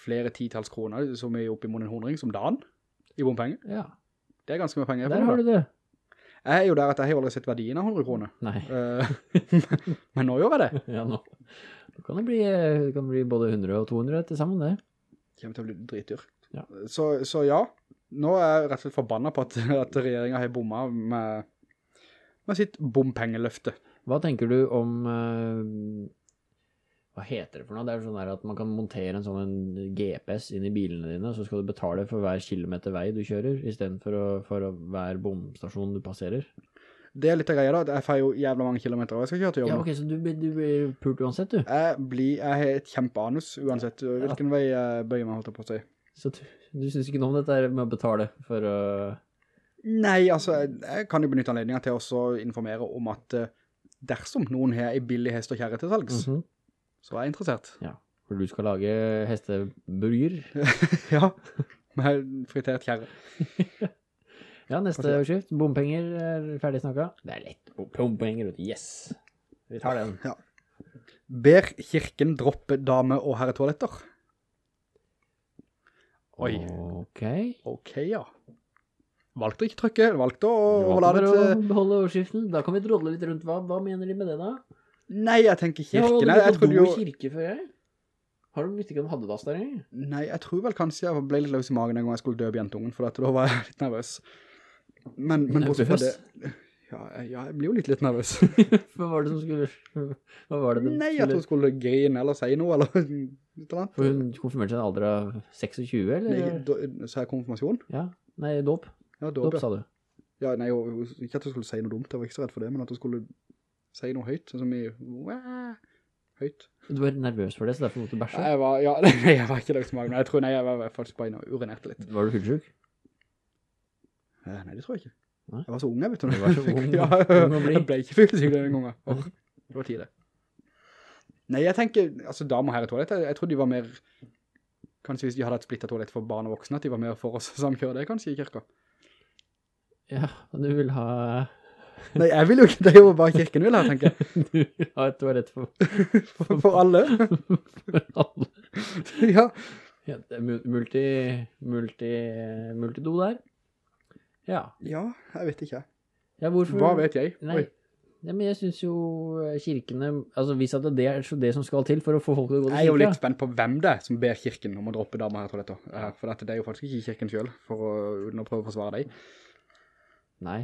flere titalls kroner, som er i en hundring som dagen, i bompenger. Ja, Det er ganske mye penger. der har du det. Jeg er jo der at jeg har aldri sett verdien av 100 kroner. Nei, Eh, men nå gjør jeg det. ja nå. Nå kan det bli, det kan bli både 100 og 200 til sammen det. kommer til å bli dritdyr. Ja. Så, så ja, nå er jeg rett og slett forbannet på at, at regjeringen har bommet med, med sitt bompengeløfte. Hva tenker du om Uh, Hva heter det for noe? Det er sånn at man kan montere en sånn GPS inn i bilene dine, så skal du betale for hver kilometer vei du kjører, i stedet for, å, for å hver bomstasjon du passerer. Det er litt av greia da, jeg får jo jævla mange kilometer, og jeg skal kjøre til jobb Ja, ok, så du, blir- du blir pult uansett, du. Jeg, blir, jeg har et kjempeanus uansett hvilken vei jeg bøyer meg, holdt på å si. Så du, du synes ikke noe om dette med å betale for å... Nei, altså, jeg, kan jo benytte anledningen til å informere om at eh, dersom noen har en billig hest og kjære til salgs, Mhm. så er jeg interessert. Ja, for du skal lage hesteburger. ja, med fritert kjære. Ja, neste skift. Bompenger er ferdig snakket. Det er lett. Bompenger, vet du. yes. Vi tar den. Ja. Ber kirken droppe dame- og herretoaletter? Oi, Ok. ok ja. Valgte å ikke trykke, valgte å holde det til... beholde overskriften. Da kan vi drodle litt rundt. Hva, hva mener de med det da? Nei, jeg tenker Jeg kirken. aldri Jeg, jeg på trodde jo... kirke før jeg. Har du ikke om de hadde dass der engang? Nei, jeg tror vel kanskje jeg ble litt løs i magen en gang jeg skulle døpe jentungen, for da var jeg litt nervøs. Men, men bortsett fra det... Ja, jeg, ja, jeg blir jo litt litt nervøs. Hva var det som skulle... Hva var det Nei, jeg tror hun skulle grine eller si noe, eller. For hun konfirmerte seg en alder av 26, eller? Nei, så er konfirmasjon? Ja, nei, dåp. Ja, Dåp, sa du. Ja, nei, og, ikke at hun skulle si noe dumt, jeg var ikke så redd for det, men at hun skulle si noe høyt, sånn som i «Wah!» høyt. Du var nervøs for det, så derfor måtte du bæsje. Jeg var, ja, nei, jeg var ikke dags magen, men jeg tror, nei, jeg var faktisk bare inne og urinerte litt. Var du fullsjuk? Eh, Nei, det tror jeg ikke. Nei? Jeg var så ung, jeg vet du. Du var så ung, ja, ung jeg ble ikke fullsjuk den gangen. Oh, det var tide. Nei, jeg tenker, altså damer her i toalett, jeg, jeg tror de var mer, kanskje hvis de hadde et splittet toalett for barn og voksne, at de var mer for oss samkjøre det kanskje i kirka. Ja, du vil ha... Nei, jeg vil jo ikke, det er jo bare kirken vil ha, tenker jeg. Du vil ha et toalett for, For, for alle. for alle. ja. Ja, multi, multi, multido der. Ja. ja, jeg vet ikke. Ja, hvorfor? Hva vet jeg? Nei. Oi. Ja, men jeg synes jo eh, kirkene, altså hvis at det er det som skal til for å få folk til å gå til Jeg er jo litt spent på hvem det er som ber kirken om å droppe damer her toaletter. Eh, For dette, det er jo faktisk ikke kirken selv, for å, uten å prøve å forsvare deg. Nei,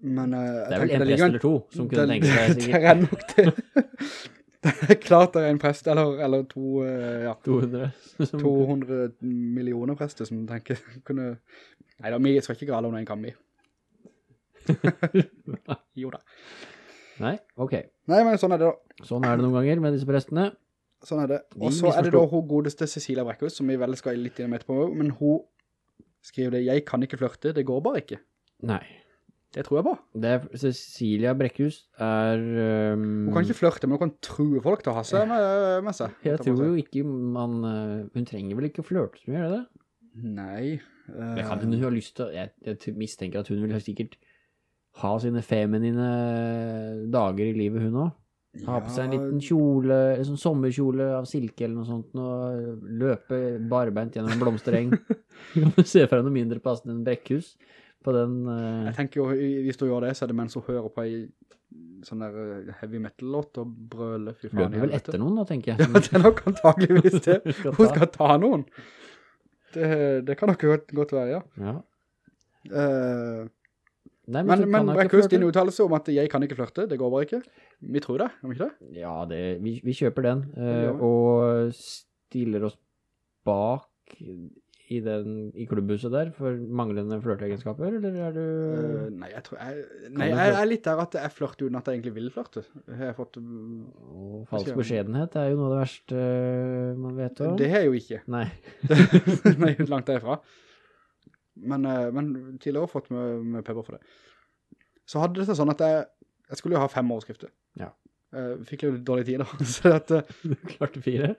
Men uh, det er vel en prest eller to som kunne det- tenke seg Det er nok det. Det er klart det er en prest, eller, eller to, uh, ja, 200. 200 millioner prester som tenker kunne... Nei da, vi skal ikke grale under en kambi. jo da. Nei, ok. Nei, men sånn er det da. Sånn er det noen ganger med disse prestene. Sånn er det. Og så er det da hun godeste Cecilia Brekkhus, som vi vel skal litt innom etterpå, men hun skriver det, jeg kan ikke flørte, det går bare ikke. Nei. Det tror jeg på. Det er, Cecilia Brekkhus er... Um, Hun kan ikke flørte, men hun kan true folk til å ha seg med, med seg. Jeg tror jo ikke man... eh, hun trenger vel ikke å flørte som gjør det? Nei. Uh, jeg, kan hun har lyst til... Jeg, jeg mistenker at hun vil sikkert ha sine feminine dager i livet hun også. Ha på seg en liten kjole, en sånn sommerkjole av silke eller noe sånt, og løpe barbeint gjennom en blomstereng. Se for deg noe mindre passende enn Brekkhus på den... Uh... Jeg tenker jo, hvis du gjør det, så er det mens hun hører på en sånn der eh, heavy metal-låt og brøler, fy faen. løper vel etter noen da, tenker jeg. Ja, det er nok antageligvis det. Hun skal Hun skal ta noen. Det, det kan nok godt, være, ja. Ja. Uh, Nei, men men, men Brekkhus, din uttalelse om at jeg kan ikke flørte, det går bare ikke. Vi tror det, om ikke det? Ja, det, vi, vi kjøper den, uh, og stiller oss bak i, den, i klubbhuset der for manglende flørteegenskaper, eller er du... Uh, nei, jeg tror jeg, nei, jeg, jeg er litt der at jeg flørter uten at jeg egentlig vil flørte. Jeg har fått, Og falsk beskjedenhet er jo noe av det verste eh, man vet om. det har jeg jo ikke. Nei. Nei, langt derifra. Men, eh, men tidligere har jeg fått med, med pepper for det. Så hadde det seg sånn at jeg, jeg skulle jo ha fem overskrifter. Ja. Eh, fikk jo litt dårlig tid da, så at, Du klarte fire?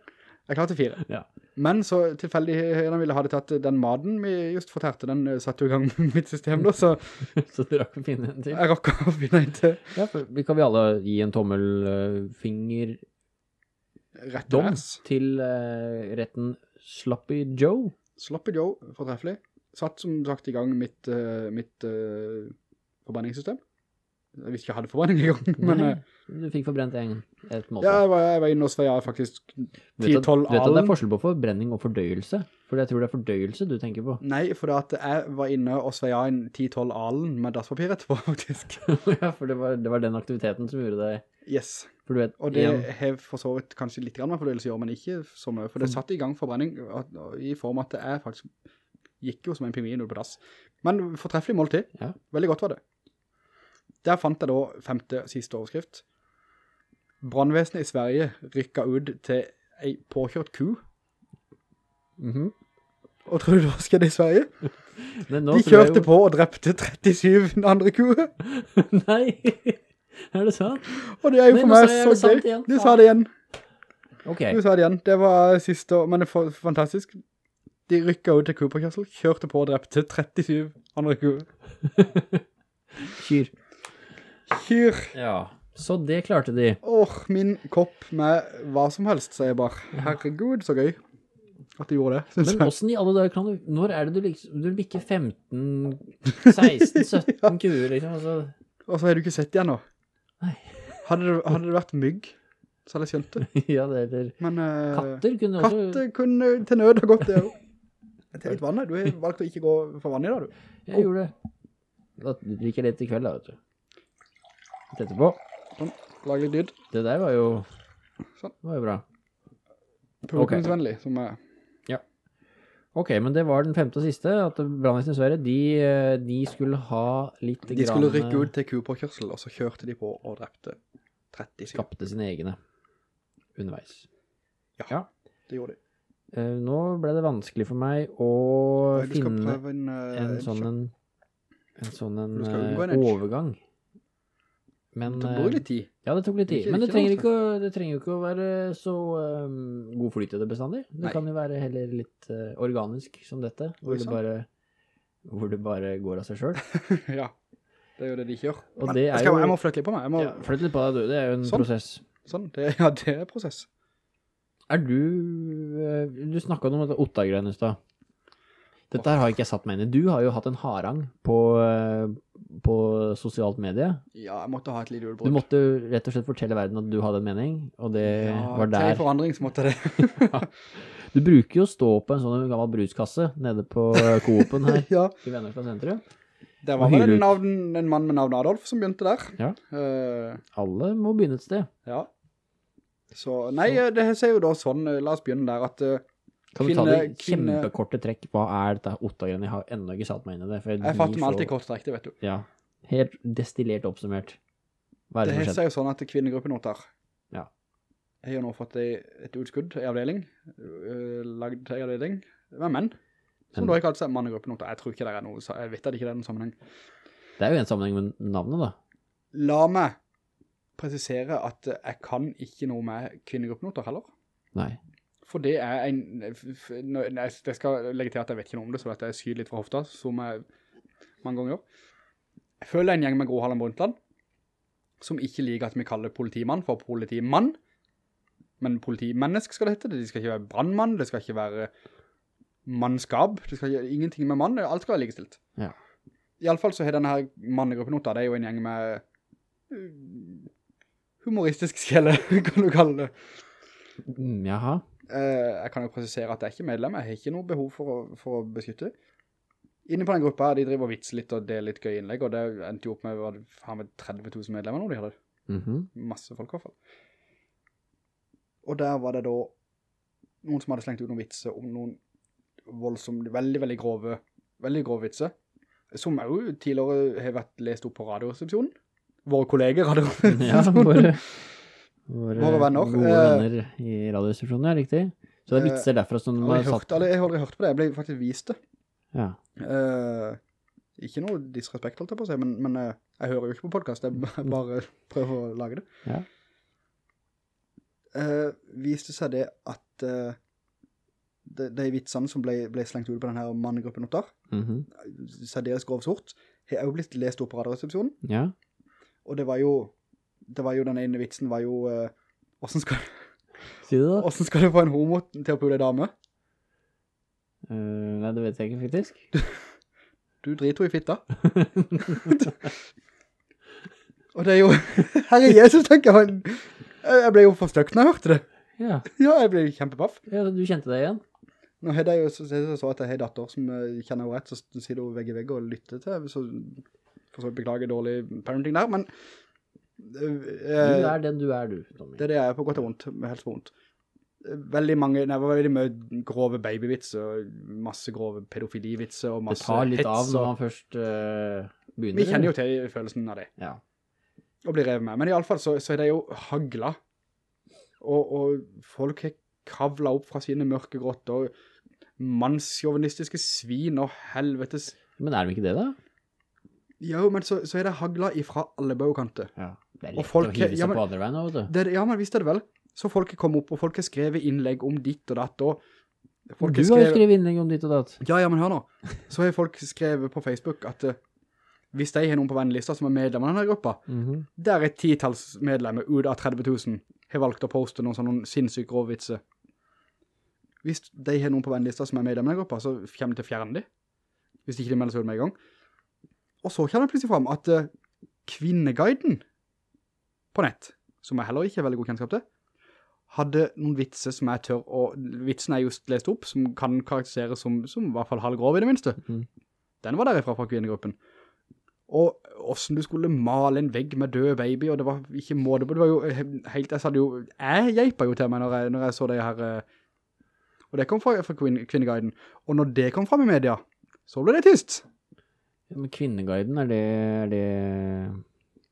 Jeg klarte fire. Ja. Men så tilfeldig høyene ville ha det til at den maden vi just forterte, den eh, satte jo i gang mitt system da, så Så du rakk å finne en til? jeg rakk å finne en til Ja, for vi kan vi alle gi en tommelfinger rett dom til uh, retten Sloppy Joe. Sloppy Joe, fortreffelig. Satt som sagt i gang mitt, uh, mitt eh, forbrenningssystem. Jeg visste ikke jeg hadde forbrenning i gang, men Nei, eh, du fikk forbrent en, et måte. ja, jeg var, jeg var inne og Sveia faktisk 10-12 vet du at det er forskjell på forbrenning og fordøyelse? For jeg tror det er fordøyelse du tenker på. Nei, for det jeg var inne og Sveia en 10-12 alen med dasspapir etterpå, faktisk. ja, for det var, det var den aktiviteten som gjorde det. Yes. For du vet, Og det har for så vidt kanskje litt grann med fordøyelse i år, men ikke så mye. For det satt i gang forbrenning i form at at er faktisk gikk jo som en pingvin ut på dass. Men fortreffelig måltid. Ja. Veldig godt var det. Der fant jeg da femte siste overskrift. Brandvesenet i Sverige rykket ut til ei påkjørt ku. Mhm. Og tror du hva skjedde i Sverige? De kjørte jo- på og drepte 37 andre kuer. Nei, er det sant? Og det er jo for meg så gøy. Du sa det igjen. Ok, Du sa det igjen. Det var siste år, men det er fantastisk. De rykket ut til kupåkjørsel, kjørte på og drepte 37 andre kuer. kyr. Kyr. Ja, så det klarte de. Åh, min kopp med hva som helst, sier jeg bare. Herregud, så gøy at de gjorde det, synes Men jeg. hvordan i alle dager kan du, når er det du liksom, du bikker 15, 16, 17 kuer liksom, altså, Og så har du ikke sett igjen nå. Nei. Hadde det, hadde det vært mygg, så hadde jeg skjønt det. ja, det er, Men uh, katter kunne også, katter kunne til nød ha gått det jo. Jeg litt vannet. Du har valgt å ikke gå for vann i dag, du. jeg gjorde det. Da drikker jeg litt i kveld da, vet du. Litt etterpå. Sånn, lag litt lyd. Det der var jo, Sånn. det var jo bra. Publikumsvennlig, som er... Ok, men det var den femte og siste, at brannvesenet i Sverige, de, eh, de skulle ha litt De skulle grann, rykke ut til kupåkjørsel, og så kjørte de på og drepte 30 stykker. skapte sine egne underveis. Ja, det gjorde de. Uh, nå ble det vanskelig for meg å finne en... uh, en en sånn en, en sånn en, eh, edge. overgang. Men, Det eh, tok litt tid. Ja, det tok litt tid. Men det trenger, ikke, det trenger jo ikke å være så um, god flyt i det bestandig. Det Nei. kan jo være heller litt uh, organisk som dette, hvor det, bare, hvor det bare går av seg selv. ja, det er jo det de ikke gjør. Men det jeg, skal, jo- jeg må flytte litt på meg. Må, Ja, flytte litt på deg, du. Det er jo en Sånn. prosess. Sånn, det, ja, det er prosess. Er du eh, Du snakket om dette Otta-greiene i. Dette her har ikke jeg satt meg inn i. Du har jo hatt en harang på, eh, på sosialt medie. Ja, jeg måtte ha et lite Du måtte rett og slett fortelle verden at du hadde en mening, og det ja, var til der. forandring så måtte det. Du bruker jo å stå på en sånn gammel bruskasse nede på Coopen her ja, i Vennesla sentrum. det var vel en, navn, en mann med navn Adolf som begynte der. Ja. Uh, Alle må begynne et sted. ja. Så, nei, det ser jo da sånn, eh, la oss begynne der, at eh, Kan du ta det i kvinne- kjempekorte trekk? Hva er dette Otta-greiene? Jeg har ennå ikke satt meg inn i det. jeg blir fatter meg alltid kort trekk, det vet du. Ja, helt destillert oppsummert. Hva er Det det som Det skjedde? jo sånn at kvinnegruppen Ottar Ja. Jeg har nå fått et utskudd i avdeling, laget lagd ei avdeling med menn, som Men- da har kalt seg mannegruppen Ottar. Jeg tror ikke det er noe, jeg vet at det ikke er noen sammenheng. Det er jo en sammenheng med navnet da. La meg presisere at jeg kan ikke noe med kvinnegruppennoter heller. Nei. For det er en, jeg skal legge til at jeg vet ikke noe om det, så at jeg syr litt fra hofta, som jeg mange ganger gjør. Jeg føler er en gjeng med Gro Harlem Brundtland, som ikke liker at vi kaller politimann for politimann, men politimennesk skal det hette, Det skal ikke være brandmann, det skal ikke være mannskap, det skal ikke, ingenting med mann, alt skal være likestilt. Ja. I alle fall så har denne her mannegruppen det er jo en gjeng med uh, humoristisk skjelle, kan du kalle det. Mm, jaha. Eh, jeg kan jo presisere at jeg er ikke medlem, jeg har ikke noe behov for å, for å beskytte. Inne på den gruppa her, de driver vits litt og deler litt gøy innlegg, og det endte jo opp med, var det har med 30 000 medlemmer nå de hadde. Mhm. Masse folk i hvert fall. Og der var det da noen som hadde slengt ut noen vitser om noen voldsomt, veldig, veldig grove, veldig grove vitser, som jo tidligere har vært lest opp på radioresepsjonen. Våre kolleger Ja, radioresepsjonen. våre, våre, Våre venner, gode eh, venner i radioresepsjonen, ja, riktig. Så det er vitser derfra som de har satt. jeg har aldri hørt på det, jeg ble faktisk vist det. Ja. Eh, ikke noe disrespekt holdt jeg på å si, men, men eh, jeg hører jo ikke på podcast, jeg bare prøver å lage det. Ja. Eh, viste seg det at eh, de, de vitsene som ble, ble slengt ut på denne mannegruppen opptar, mm -hmm. særdeles grov sort, har jo blitt lest opp på radioresepsjonen, Ja. og det var jo, det var jo den ene vitsen var jo, uh, hvordan skal, hvordan skal du få en homo til å pule dame? Uh, nei, det vet jeg ikke faktisk. Du driter jo i fitta. og det er jo, herre Jesus, tenker han, jeg ble jo forstøkt når jeg hørte det. Ja. Ja, jeg ble kjempepaff. ja, du kjente det igjen. Nå har jeg jo så, så, så at jeg har datter som eh, kjenner henne rett, så sier hun vegg i vegg og lytter til, så for så beklager dårlig parenting der, men Du er den du er, du, Tommy. det er det jeg er på godt og vondt, med helst på vondt. Eh, Veldig mange, nei, det veldig mye grove babyvitser, og masse grove pedofilivitser, og Det tar litt av når man først uh, begynner. Vi kjenner jo til følelsen av det, Ja. Og blir revet med, men i alle fall så, så er det jo hagla, og, og folk har kravlet opp fra sine mørke grotter, mannssjåvinistiske svin og helvetes Men er de ikke det, da? Jo, men så, så er det hagla ifra alle baukanter. Ja. Det er lett folk- å hive seg ja, men- på andre veien, vet du. Det, ja, men visst er det vel. Så folk kom opp, og folk har skrevet innlegg om ditt og datt, og folk Du har skrevet... skrevet innlegg om ditt og datt. Ja, ja, men hør nå. Så har folk skrevet på Facebook at uh, hvis de har noen på vennlista som er medlemmer av denne gruppa, Mhm. der er tittals medlemmer ut av 30 000 har valgt å poste noen sånne sinnssyke grovvitser. Hvis de har noen på vennlista som er medlemmer av denne gruppa, så kommer de til å fjerne de. Hvis ikke de melder seg ut med en gang. Og så kommer det plutselig frem at eh, Kvinneguiden på nett, som jeg heller ikke har veldig god kjennskap til, hadde noen vitser som jeg tør, og vitsen er just lest opp, som kan karakteriseres som, som i hvert fall halvgrov i det minste. Mm. Den var derifra fra kvinnegruppen. Og hvordan du skulle male en vegg med død baby, og det var ikke måte på, det var jo helt, jeg sa det jo, jeg gjeipet jo til meg når jeg, når jeg så det her, eh, og det kom fra, fra Kvinneguiden, og når det kom fram i media, så ble det tyst. Ja, men Kvinneguiden, er det, er det...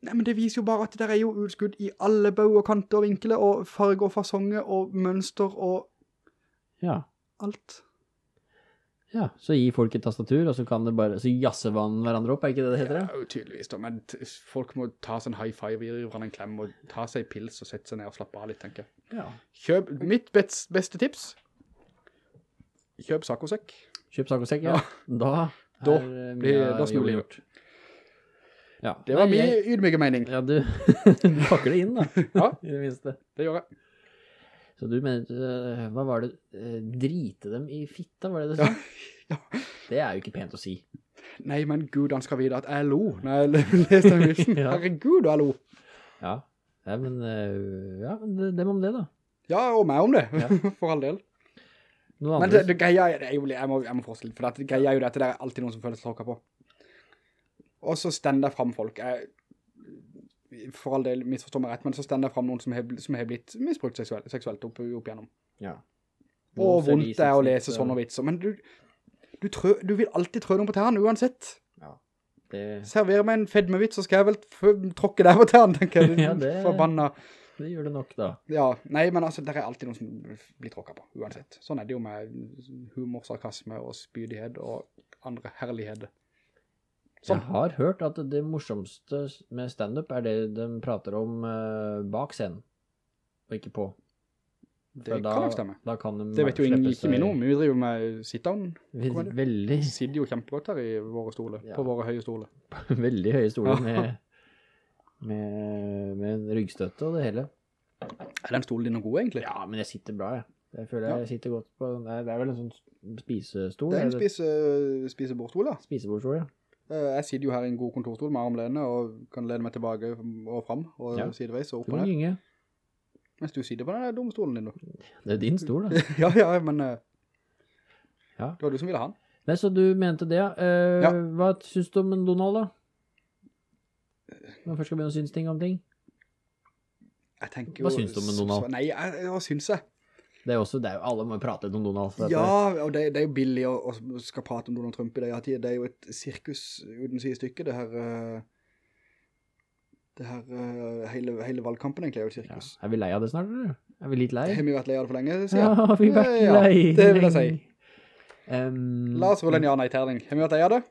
Nei, men det viser jo bare at det er jo utskudd i alle bau og kanter og vinkler, og farger og fasonger og mønster og Ja. alt. Ja, så gi folk et tastatur, og så kan det bare, så jasser vann hverandre opp, er ikke det det heter det? Ja, jo, tydeligvis da, men folk må ta seg en high five, gi hverandre en klem, og ta seg pils og sette seg ned og slappe av litt, tenker jeg. Ja. Kjøp, mitt best, beste tips, kjøp sakosekk. Kjøp sakosekk, ja. ja. Da, Da eh, blir- mye da av snur gjort. Ja. Det var Nei, min jeg- ydmyke mening. Ja, du pakker det inn da, Ja, i det minste. det gjør jeg. Så du mener, eh, hva var det, eh, drite dem i fitta, var det det Ja, sånn? ja. Det er jo ikke pent å si. Nei, men Gud, han skal vite at jeg lo når jeg leste den vitsen. Ja. Herregud, jeg lo. Ja, ja men, eh, ja, men det, dem om det da. Ja, og meg om det, Ja. for all del. Noe Men det, det greia er, det er jo, jeg må, jeg må forstå litt, for det greia er jo dette, det er alltid noen som føler seg tråkket på. Og så stender jeg frem folk, jeg, for all del misforstår meg rett, men så stender jeg frem noen som har, som har blitt misbrukt seksuelt, seksuelt opp, opp igjennom. Ja. Og vondt det er å lese sånne vitser, men du, du, trø, du vil alltid trø noen på tærne uansett. Det, Serverer meg en fedmevits, så skal jeg vel tråkke der på tærne, tenker jeg. Ja, det- Forbanna. Det gjør det nok da. Ja, nei, men altså, det er alltid noen som blir tråkket på, uansett. Sånn er det jo med humor, sarkasme og spydighet og andre herligheter. Sånn. Jeg har hørt at det morsomste med stand-up er det de prater om eh, bak scenen, og ikke på. Det da, kan nok stemme. Da kan de Det vet jo ingen, ikke min om. Vi driver med sit-down. Veldig, Vi sitter jo kjempegodt her i våre stole, Ja. på våre høye stole. veldig høye stole med, med, med ryggstøtte og det hele. Er den stolen din noe god, egentlig? Ja, men jeg sitter bra, jeg. Jeg føler Ja. jeg sitter godt på Det er, det er vel en sånn spisestol? Det er en spise, spisebordstol, da. Spisebordstol, ja. Eh, Jeg sitter jo her i en god kontorstol med armlene, og kan lene meg tilbake og frem, og Ja. sideveis og opp og ned. Mens du sitter på den der dumme stolen din, da. Det er din stol, da. ja, ja, men eh, Ja. det var du som ville ha den. Nei, så du mente det, ja. Eh, Ja. Hva synes du om Donald, da? Når først skal begynne å synes ting om ting. Jeg tenker jo... Hva synes syns du om Donald? Nei, jeg, hva syns jeg? Det er også, det er jo, alle må jo prate litt om Donald. dette- Ja, og det, det er jo billig å, å skal prate om Donald Trump i det. Det er jo et sirkus uten sidestykke, det her... eh, Det her, eh, hele, hele valgkampen egentlig er jo et Ja. sirkus. Er vi lei av det snart, eller? Er vi litt lei? Har vi vært lei av det for lenge Ja, vi har vært lei. Ja, det vil jeg si. Um, La oss rulle en ja-nei-terning. Har vi vært lei av det?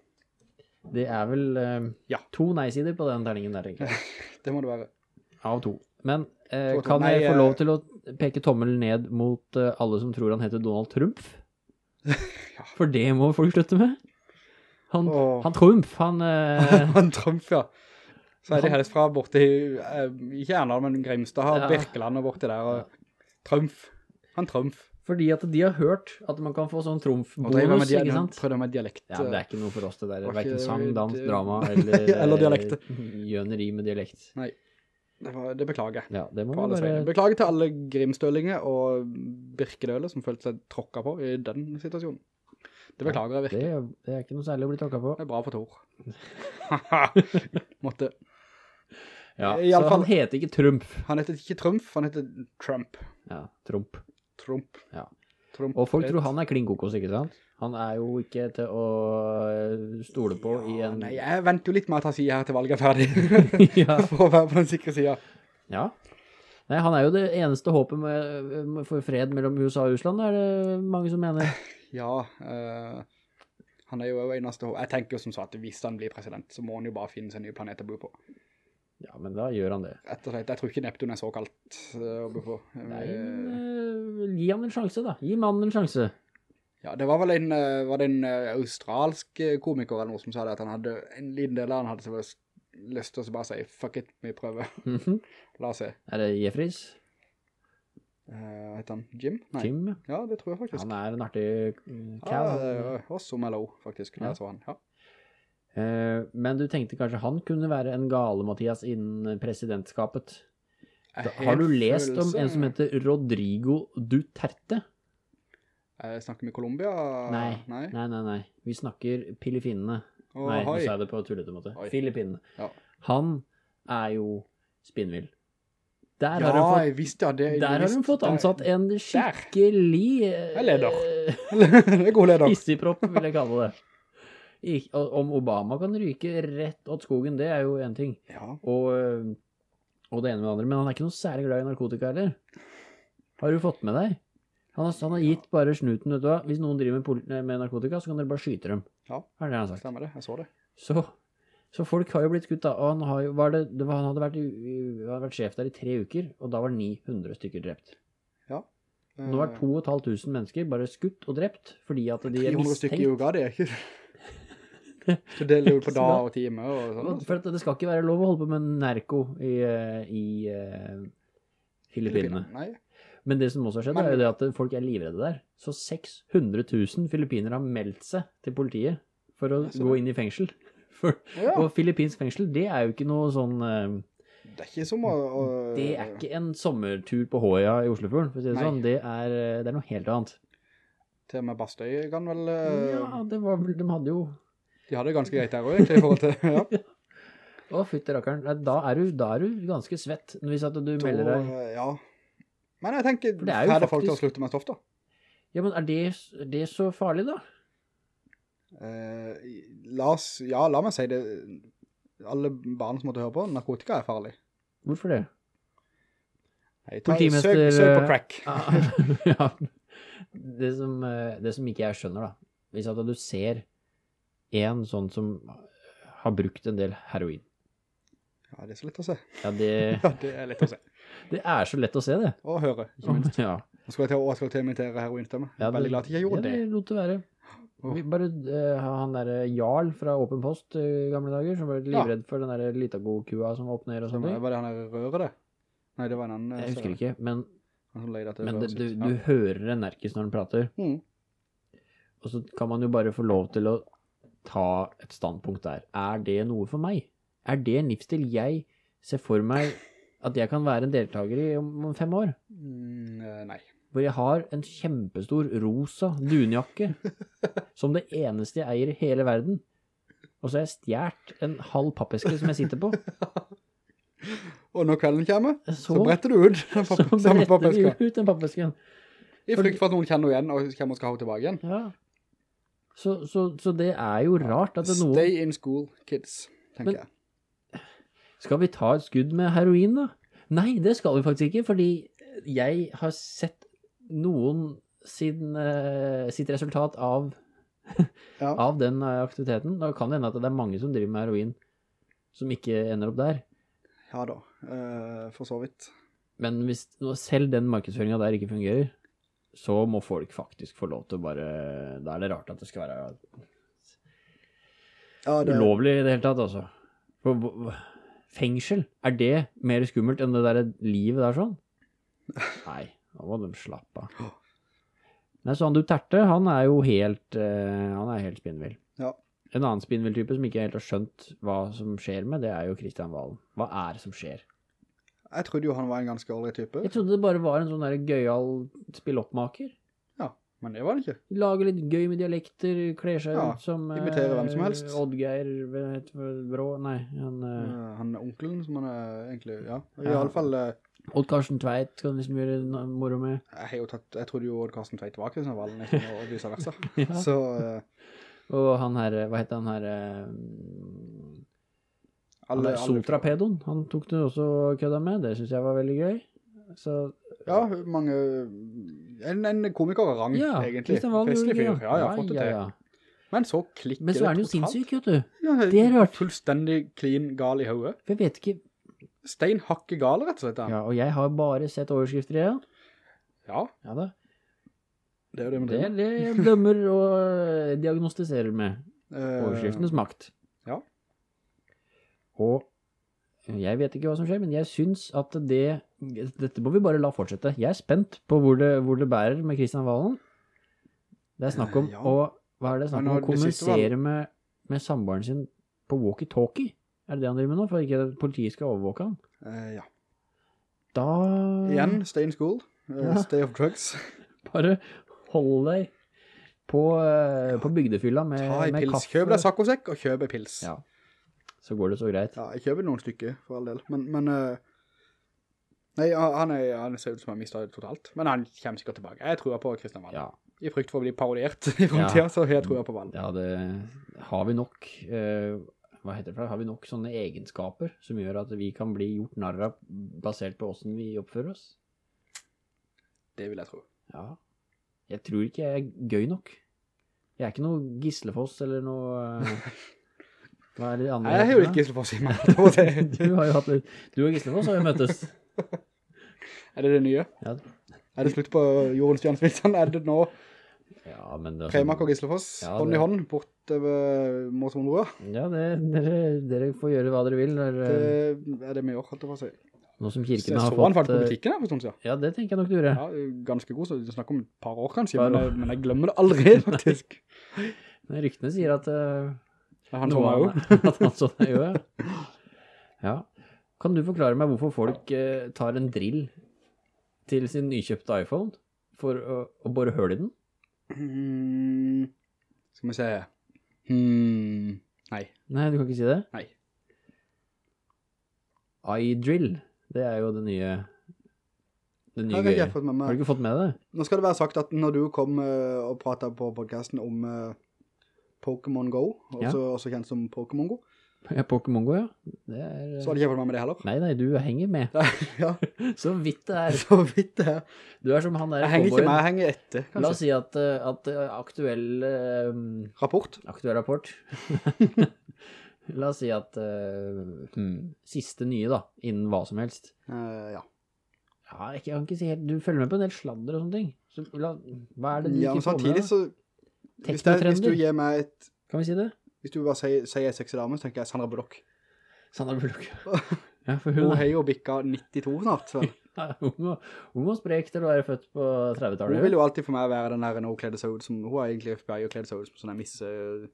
Det er vel em, Ja. to nei-sider på den terningen der, egentlig. Det må det være. Av to. Men eh, To to. kan Nei, jeg få eh, lov til å peke tommelen ned mot eh, alle som tror han heter Donald Trump? For det må folk slutte med. Han, han Trump, han eh, Han Trump, ja. Så er det helst fra borte i, eh, ikke Erna, men Grimstad, Ja. Birkeland og borte der, og Trump. Han Trump. Fordi at de har hørt at man kan få sånn tromfbonus, ikke sant? Prøv med dialekt. Ja, det er ikke noe for oss det der. Hverken ikke- sang, dans, drama eller, Eller dialekt. eh, Gjøneri med dialekt. Nei, det, var, det beklager jeg. Ja, det må På bare... Beklager til alle grimstølinger og birkedøle som følte seg tråkket på i den situasjonen. Det beklager jeg virkelig. Det, det er ikke noe særlig å bli tråkket på. Det er bra for Thor. Måtte. Ja, I så fall- han heter ikke Trump. Han heter ikke Trump, han heter Trump. Ja, Trump. Trump. Ja. Trump. Og folk tror han er klin kokos, ikke sant? Han er jo ikke til å eh, stole på i en... Nei, jeg venter jo litt med å ta sier her til valget er ferdig. ja. for å være på den sikre siden. ja. Nei, han er jo det eneste håpet med, med, for fred mellom USA og Russland, er det mange som mener. Ja, eh, han er jo eneste håpet. Jeg tenker jo som sagt, hvis han blir president, så må han jo bare finne seg en ny planet å bo på. Ja, men da gjør han det. Rett og slett, jeg tror ikke Neptun er så kaldt eh, bo på. Nei, Eh, eh, gi han en sjanse da. Gi mannen en sjanse. Ja, det var vel en, var det en australsk komiker eller noe som sa det, at han hadde en liten del av han hadde lyst til å bare si, fuck it, vi prøver. Mhm. La oss se. Er det Jeffries? Uh, heter han Jim? Nei. Jim? ja. Det tror jeg faktisk. Han er en artig kæv. Ja, også Mellow, faktisk, Ja. jeg så han. Ja. Eh, men du tenkte kanskje han kunne være en gale Mathias innen presidentskapet. Da, har du lest om en som heter Rodrigo Duterte? Jeg snakker vi Colombia? Nei, Nei? nei, nei, nei. Vi snakker Pilifinene. Oh, Nei, nå hoi. sa jeg det på tullete måte. Filippinene. Ja. Han er jo spinnvill. Der Ja, har hun fått, jeg visste det. jeg der har hun fått ansatt en skikkelig Der. Jeg leder. Jeg er god leder. Hissigpropp, vil jeg kalle det. Om Obama kan ryke rett åt skogen, det er jo en ting. Ja, Og, øh, og det ene med det andre. Men han er ikke noe særlig glad i narkotika heller. Har du fått med deg? Han har, han har gitt bare snuten, vet du hva. Hvis noen driver med, med narkotika, så kan dere bare skyte dem. Ja. Er det han har sagt. stemmer det. Jeg så det. Så, så folk har jo blitt skutt da. Og han, har var det, det var, han hadde vært, hadde vært sjef der i tre uker, og da var 900 stykker drept. Nå er Eh, 2500 mennesker bare skutt og drept, fordi at de er 300 stykker i mistenkt. uka, det er ikke... Så det lurer på dag da- og time og altså. For det skal ikke være lov å holde på med narko i, eh, i uh, Filippinene. Nei. Men det som også har skjedd, Men- er jo det at folk er livredde der. Så 600 000 filippiner har meldt seg til politiet for å gå inn i fengsel. For, Ja, Og filippinsk fengsel, det er jo ikke noe sånn Uh, det er ikke som å... Uh, Det er ikke en sommertur på Håja i Oslofjorden, for å si det Nei. sånn. Det er, det er noe helt annet. Til og med Bastøy kan vel... Ja, det var De hadde jo De hadde det ganske greit der også, egentlig, i forhold til... Ja. Å, fytti rakkeren. Nei, Da, er du- da er du ganske svett hvis at du melder deg ja. Men jeg tenker, For det er jo det folk til å slutte med stoff da. Ja, men er det, er det så farlig, da? Eh, la oss, ja, la meg si det. Alle barn som måtte høre på, narkotika er farlig. Hvorfor det? Nei, ta, Politimester, søk, søk på crack. ja. Det som, eh, det som ikke jeg skjønner, da Hvis at du ser en sånn som har brukt en del heroin. Ja, det er så lett å se. Ja, det, Ja, det er lett å se. det er så lett å se det. Og høre, ikke minst. Ja, Nå skal jeg til, å, skal til imitere heroinstemme. Jeg ja, er veldig glad at jeg gjorde gjorde ja, det. det. lot det være. Oh. Bare, uh, han der Jarl fra Åpen Post i gamle dager, som var livredd for den der Litago-kua som var opp ned og sånt. var det han der røret det? Nei, det var en annen. Jeg husker ikke, men, men det, du, du hører en nerkis når han prater, Mm. og så kan man jo bare få lov til å ta et standpunkt der. Er det noe for meg? Er det en livsstil jeg ser for meg at jeg kan være en deltaker i om fem år? Mm, eh, nei. Hvor jeg har en kjempestor rosa dunjakke som det eneste jeg eier i hele verden. Og så har jeg stjert en halv pappeske som jeg sitter på. Og når kvelden kommer, så, Så, bretter du ut den så papp- samme bretter du ut den pappesken. I frykt for at noen kjenner igjen og kommer og skal ha henne tilbake igjen. Ja. Så, så, så det er jo rart at det er noen... Stay in school, kids, tenker Men- jeg. Skal vi ta et skudd med heroin da? Nei, det skal vi faktisk ikke, fordi jeg har sett noen sin, uh, sitt resultat av, Ja. av den eh, aktiviteten. Da kan det hende at det er mange som driver med heroin som ikke ender opp der. Ja da, uh, for så vidt. Men hvis selv den markedsføringen der ikke fungerer, så må folk faktisk få lov til å bare... Da er det rart at det skal være Ja, det, ulovlig i det hele tatt, altså. For, fengsel, er det mer skummelt enn det der livet der sånn? Nei, da må de slappe av. Nei, så han du terte, han er jo helt, uh, han er helt spinnvill. Ja. En annen spinnvill-type som ikke helt har skjønt hva som skjer med, det er jo Kristian Valen. Hva er det som skjer? Jeg trodde jo han var en ganske ålrei type. Jeg trodde det bare var en sånn der gøyal spilloppmaker. Ja, men det var det ikke. Lager litt gøy med dialekter, kler seg Ja, ut som Ja, imiterer hvem som eh, helst. Oddgeir Brå, nei, han... eh, Eh, han er onkelen som han er egentlig, ja. I Ja. alle fall, eh, Odd Karsten Tveit kan liksom gjøre moro med. jeg tatt, jeg trodde jo Odd Karsten Tveit var Kristian Valen, ikke, og vice versa. Ja. Så, Uh, Og han her, hva heter han her? eh, Han alle, Sotrapedoen, han tok det også kødda med. Det synes jeg var veldig gøy. Så, ja, mange, en, en komiker rang, ja, egentlig. Festlig fyr, det, ja, ja, fått det ja, til. ja. Men så klikker Men så er han jo sinnssyk, vet du. Ja, Det er rart. Fullstendig clean gal i hodet. For jeg vet ikke, Stein hakker gal, rett og slett. Ja. og jeg har bare sett overskrifter i det. ja, Ja da. det er jo det man Det driver er med. det jeg dømmer og diagnostiserer med. Eh, Overskriftenes makt. Og jeg vet ikke hva som skjer, men jeg syns at det Dette må vi bare la fortsette. Jeg er spent på hvor det, hvor det bærer med Kristian Valen. Det er snakk om Ja. å Hva er det snakk om? Å kommunisere med, med samboeren sin på walkie-talkie? Er det det han driver med nå? For ikke politiet skal overvåke han? Uh, ja. Da Igjen, stay in school. uh, Ja. Stay off drugs. Bare hold deg på, uh, på bygdefylla med, Ta med kaffe. Kjøp deg sakkosekk og kjøp pils. Ja. Så går det så greit. Ja, jeg kjøper noen stykker, for all del. Men, men eh, Nei, han, er, han ser ut som han mistet totalt. Men han kommer sikkert tilbake. Jeg tror på Kristian Valen. Ja. I frykt for å bli parodiert i fremtiden, så jeg tror på Valen. Ja, det har vi nok, eh, hva heter det for, har vi nok sånne egenskaper som gjør at vi kan bli gjort narra basert på hvordan vi oppfører oss? Det vil jeg tro. Ja. Jeg tror ikke jeg er gøy nok. Jeg er ikke noe Gislefoss eller noe, eh, hva er det de andre? Jeg har jo litt? Gislefoss i meg. det det. Du har jo hatt litt, du og Gislefoss har jo møttes. Er det det nye? Ja, Er det slutt på jordens stjernesmittene? Er det nå ja men det Premak og Gislefoss, Ja, hånd i hånd, bort mot Måsmondroa? Ja, det, dere, dere får gjøre hva dere vil. Når, Det eh, er det vi gjør, holdt jeg på å si. nå som kirken jeg har så han falt på eh, butikken her for sånn siden. Ja, det tenker jeg nok du gjør. Ja, ganske god, så det snakker om et par år kanskje, Par men jeg, men jeg glemmer det aldri, faktisk. Men ryktene sier at... Ja, Han så meg jo. At han så deg jo, ja. ja. Kan du forklare meg hvorfor folk eh, tar en drill til sin nykjøpte iPhone for å, å bore høl i den? Mm, skal vi se. Hmm, nei, Nei, du kan ikke si det. nei. iDrill, det er jo det nye, det nye gøye. Har du ikke fått med det? Nå skal det være sagt at når du kom uh, og pratet på podcasten om eh, Pokémon Go, Ja. også, også kjent som Pokémon Go, Ja, Pokémon Go, ja. Det er... så hadde ikke vært fått med det heller. Nei, nei, du henger med. ja, Så vidt det er. så vidt det er. Du er som han der Jeg henger ikke med, jeg henger etter, La oss si at, eh, at eh, aktuell, Um, Rapport. aktuell rapport La oss si at uh, hmm, siste nye da, innen hva som helst. Uh, ja. Ja, jeg kan ikke si helt, du følger med på en del sladder og sånne ting. Så la, hva er det du ja, men ikke får med samtidig så, hvis, det, hvis du gir meg et, kan vi si det? hvis du bare sier, sier sexy dame, så tenker jeg Sandra Bullock. Sandra Bullock. Ja, for Hun hun har jo bikka 92 snart, vel. hun, ung og, sprek til å være født på 30-tallet. Hun vil jo alltid for meg være den der når hun kledde seg ut som, hun har egentlig FBI og kledde seg ut som sånn en miss, uh,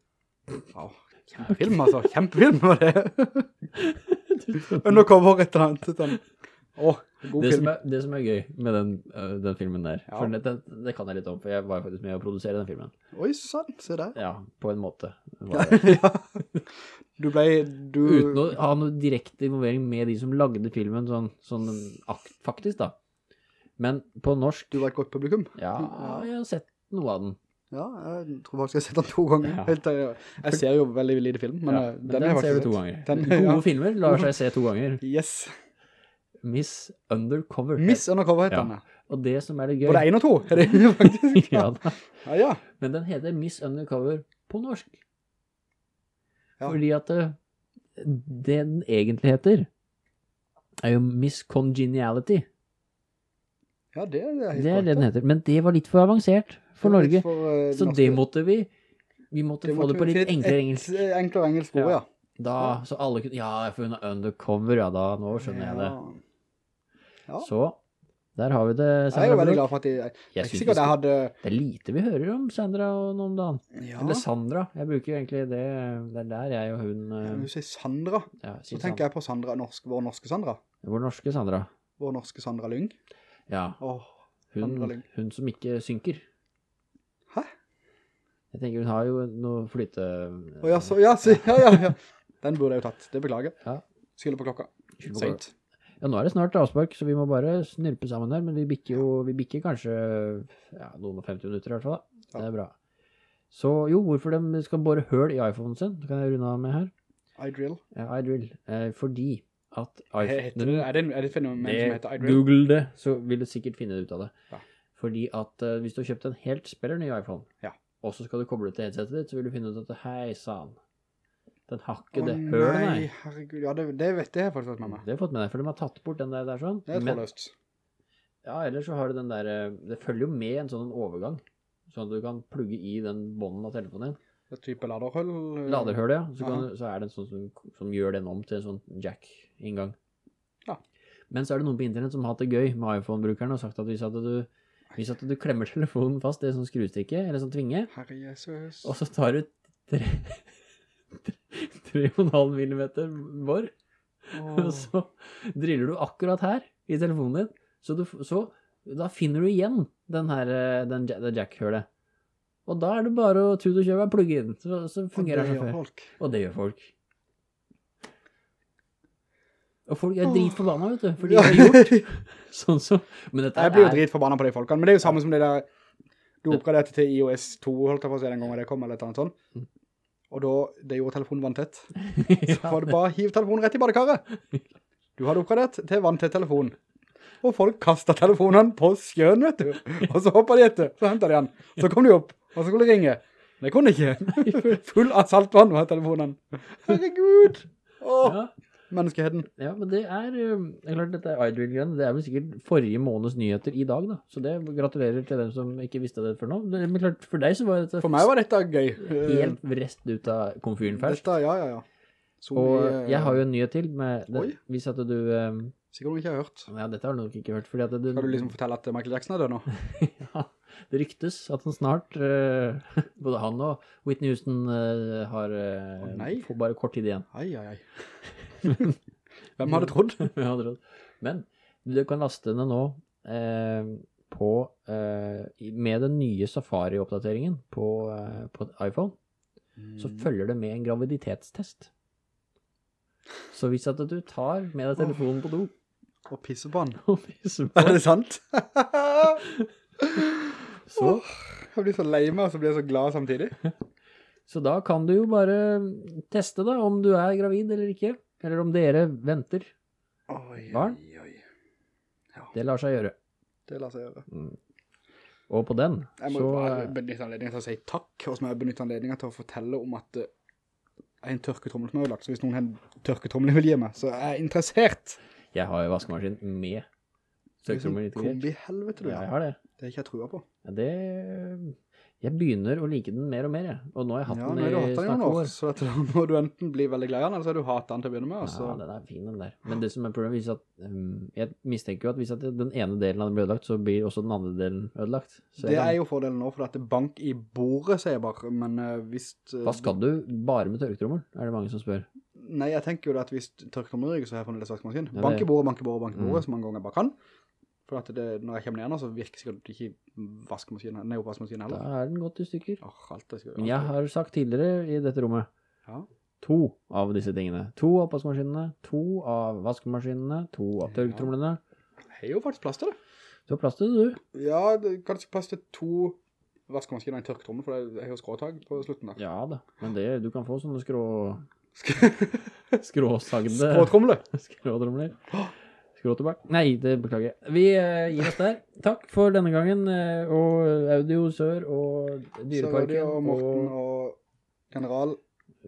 wow, kjempefilm altså, kjempefilm var det. Undercover et eller annet, god Det som, er, det som er gøy med den, øh, den filmen der, Ja. for det, det, kan jeg litt om, for jeg var faktisk med å produsere den filmen. Oi, sant, se der. Ja, på en måte. Ja. Du ble, du... Uten å ha noe direkte involvering med de som lagde filmen, sånn, sånn akt, faktisk da. Men på norsk, Du var et godt publikum. ja, jeg har sett noe av den. Ja, jeg tror faktisk jeg har sett den to ganger. Ja. Helt, eh, jeg ser jo veldig lite film, men, ja, eh, men den, den, ser du to ganger. Den- Gode filmer lar seg se to ganger. Yes. Miss Undercover. Miss Undercover heter den. ja. Og det som er det gøy. Både en og to, er det faktisk. ja, da. Ja, ja. Men den heter Miss Undercover på norsk. Ja. Fordi at det, det den egentlig heter, er jo Miss Congeniality. Ja, det, er det. Det er det den heter. Men det var litt for avansert for Norge. for, uh, Så norske- det måtte vi Vi måtte det få måtte det på litt enklere engelsk. Enklere engelsk ord, Ja. ja. Da, så alle kunne Ja, for hun er undercover, ja da. Nå skjønner jeg det. Ja. Så der har vi det. Sandra. Jeg er jo veldig glad for at de, jeg, Jeg er ikke sikkert jeg hadde, Det er lite vi hører om Sandra og noen dagen. ja, Eller Sandra. Jeg bruker jo egentlig det. Det er der jeg og hun når eh, du sier Sandra, ja, så tenker tenker jeg på Sandra, norsk, vår norske Sandra. Sandra. Vår norske Sandra. Vår norske Sandra Lyng. Ja. Åh, Sandra Hun, Lyng. hun som ikke synker. Hæ? Jeg tenker hun har jo noe flyte... Å, ja, så, ja, så, ja, ja, ja. Den burde jeg jo tatt, det beklager. Ja. Skylder på klokka. Sent. Ja, nå er det snart avspark, så vi må bare snurpe sammen her, men vi bikker jo, vi bikker kanskje ja, noen og 50 minutter i hvert fall. da. Det er bra. Så jo, hvorfor de skal bore høl i iPhonen sin, det kan jeg runde av med her. iDrill. Ja, iDrill. Eh, fordi at iPhone... Det, er det, er det et fenomen som heter iDrill? Google det, så vil du sikkert finne ut av det. Ja. Fordi at eh, hvis du har kjøpt en helt spiller ny iPhone, Ja. og så skal du koble det til headsetet ditt, så vil du finne ut at hei, sann, den har ikke Å det hølet, nei, nei. herregud, ja, det, det vet jeg faktisk fått med meg. Det har jeg fått med deg, for de har tatt bort den der, der sånn. Det er trådløst. Ja, ellers så har du den der, eh, det følger jo med en sånn overgang, sånn at du kan plugge i den bånden av telefonen din. Det er type laderhull. Laderhull, ja, så, kan, så er det en sånn som, som gjør den om til en sånn jack-inngang. Ja. Men så er det noen på internett som har hatt det gøy med iPhone-brukeren og sagt at hvis at du, hvis at du klemmer telefonen fast i en sånn skruestikke, eller sånn tvinge, Herre Jesus. og så tar du tre, tre og en halv millimeter bor, og så driller du akkurat her i telefonen din, så, du, så da finner du igjen den her, eh, den, det jack-hølet. Og da er det bare å tute og kjøre og plugge inn, så, så fungerer det som før. folk. Og det gjør folk. Og folk er dritforbanna, vet du, for de har gjort sånn som Men dette Jeg blir jo dritforbanna på de folkene, men det er jo samme som det der Du oppgraderte til iOS 2, holdt jeg på å si den gangen det kom, eller et eller annet sånt. Og da, det gjorde telefonen vanntett. Så var det bare hiv telefonen rett i badekaret. Du hadde oppgradert til vanntett telefon. Og folk kastet telefonen på skjøn, vet du. Og så hoppet de etter, så hentet de den. Så kom de opp, og så skulle de ringe. Det kunne de ikke. Full av saltvann var telefonen. Herregud! Åh, menneskeheten. ja, men det er eh, det er klart dette er iDrill-greiene. Det er vel sikkert forrige måneds nyheter i dag, da. Så det gratulerer til dem som ikke visste det før nå. Men klart, for deg så var dette For meg var dette gøy. helt rest ut av komfyren først. Dette, ja, ja, ja. Så Og vi, jeg har jo en nyhet til med det. Hvis at du Um, Sikkert du ikke har hørt. Ja, dette har du nok ikke hørt, fordi at du, Skal du liksom fortelle at Michael Jackson er død nå? ja, det ryktes at han snart, uh, både han og Whitney Houston uh, har uh, nei. får bare kort tid igjen. Ai, ai, ai. Hvem hadde trodd? Hvem hadde trodd. Men du kan laste den nå eh, på, eh, med den nye Safari-oppdateringen på, eh, på iPhone, så Mm. følger det med en graviditetstest. Så hvis at du tar med deg telefonen på do Og pisser på den. og pisser Er det sant? så, Jeg blir så lei meg, og så blir jeg så glad samtidig. så da kan du jo bare teste da, om du er gravid eller ikke, eller om dere venter. Oi, Barn? oi, oi. Det lar seg gjøre. Det lar seg gjøre. Og på den, så... Jeg må så bare benytte anledningen til å si takk, og så må jeg benytte anledningen til å fortelle om at er en tørketrommel som er ødelagt, så hvis noen har en tørketrommel vil gi meg, så er jeg interessert. Jeg har jo vaskemaskin med tørketrommel integrert. Kombi helvete du, Ja, ja. jeg har det. Det er ikke jeg trua på. Ja, det... Jeg begynner å like den mer og mer, jeg. Og nå har jeg hatt Ja, den nå har du i hatt den i noen år, år. så da må du enten bli veldig glad i den, eller så har du hatt den til å begynne med, Også. Ja, den er fin, den der. Men det som er problemet, at, um, jeg mistenker jo at hvis at den ene delen av den blir ødelagt, så blir også den andre delen ødelagt. Så Det er jo fordelen nå, for at det er bank i bordet, sier jeg bare, men uh, hvis... Uh, Hva skal du bare med tørketrommel? Er det mange som spør. Nei, jeg tenker jo at hvis tørketrommelen ryker, så har jeg fremdeles vaskemaskin. Ja, Bank i bordet, bank i bordet, bank i bordet, Mm. så mange ganger jeg bare kan. For at det, når jeg kommer ned nå, så virker sikkert ikke vaskemaskinen, nei, heller. Da er den godt i stykker. Åh, alt det skal Men jeg har sagt tidligere i dette rommet, Ja. to av disse tingene. To av oppvaskmaskinene, to av vaskemaskinene, to av tørketromlene. Jeg har jo faktisk plass til det. Du har plass til det, du. Ja, det kanskje plass til to vaskemaskiner og en tørketrommel, for det er jo skråtag på slutten der. Ja da, men det, du kan få sånne skrå... Skråsagde... Skråtromler. Skråtromler. Skråtobakk. Nei, det beklager jeg. Vi eh, gir oss der. Takk for denne gangen, eh, og Audio Sør og Dyreparken Sørødi og Morten og og General.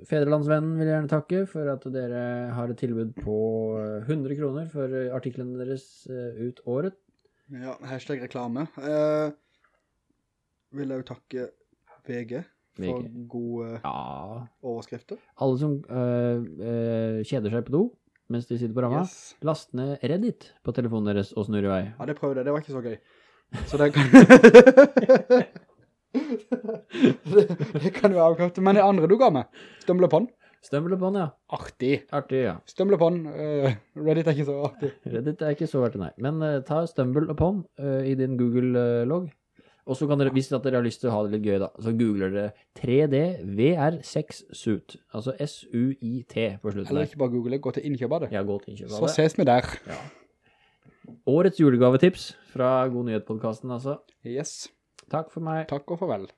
Fedrelandsvennen vil jeg gjerne takke for at dere har et tilbud på eh, 100 kroner for eh, artiklene deres eh, ut året. Ja, hashtag reklame. Eh, vil jeg jo takke VG for VG. gode Ja, overskrifter. alle som eh, eh, kjeder seg på do mens de sitter på ramma, Yes. last ned Reddit på telefonen deres og snur i vei. Ja, det prøvde jeg. Det var ikke så gøy. Så det kan... det, det kan du avklarte. Men det andre du ga meg, Stumble Upon, Stumble upon, ja. artig. Artig, ja. Stumble Upon, eh, Reddit er ikke så artig. Reddit er ikke så artig, nei. Men uh, ta Stumble upon eh, i din Google-logg. Og så kan dere, hvis dere har lyst til å ha det litt gøy da, så googler dere 3D VR6 Suit. Altså S-U-I-T på slutten Eller ikke bare google, gå til innkjøp av det. Ja, gå til innkjøp Så av det. ses vi der. Årets julegavetips fra God Nyhet-podcasten, altså. Yes. Takk for meg. Takk og farvel.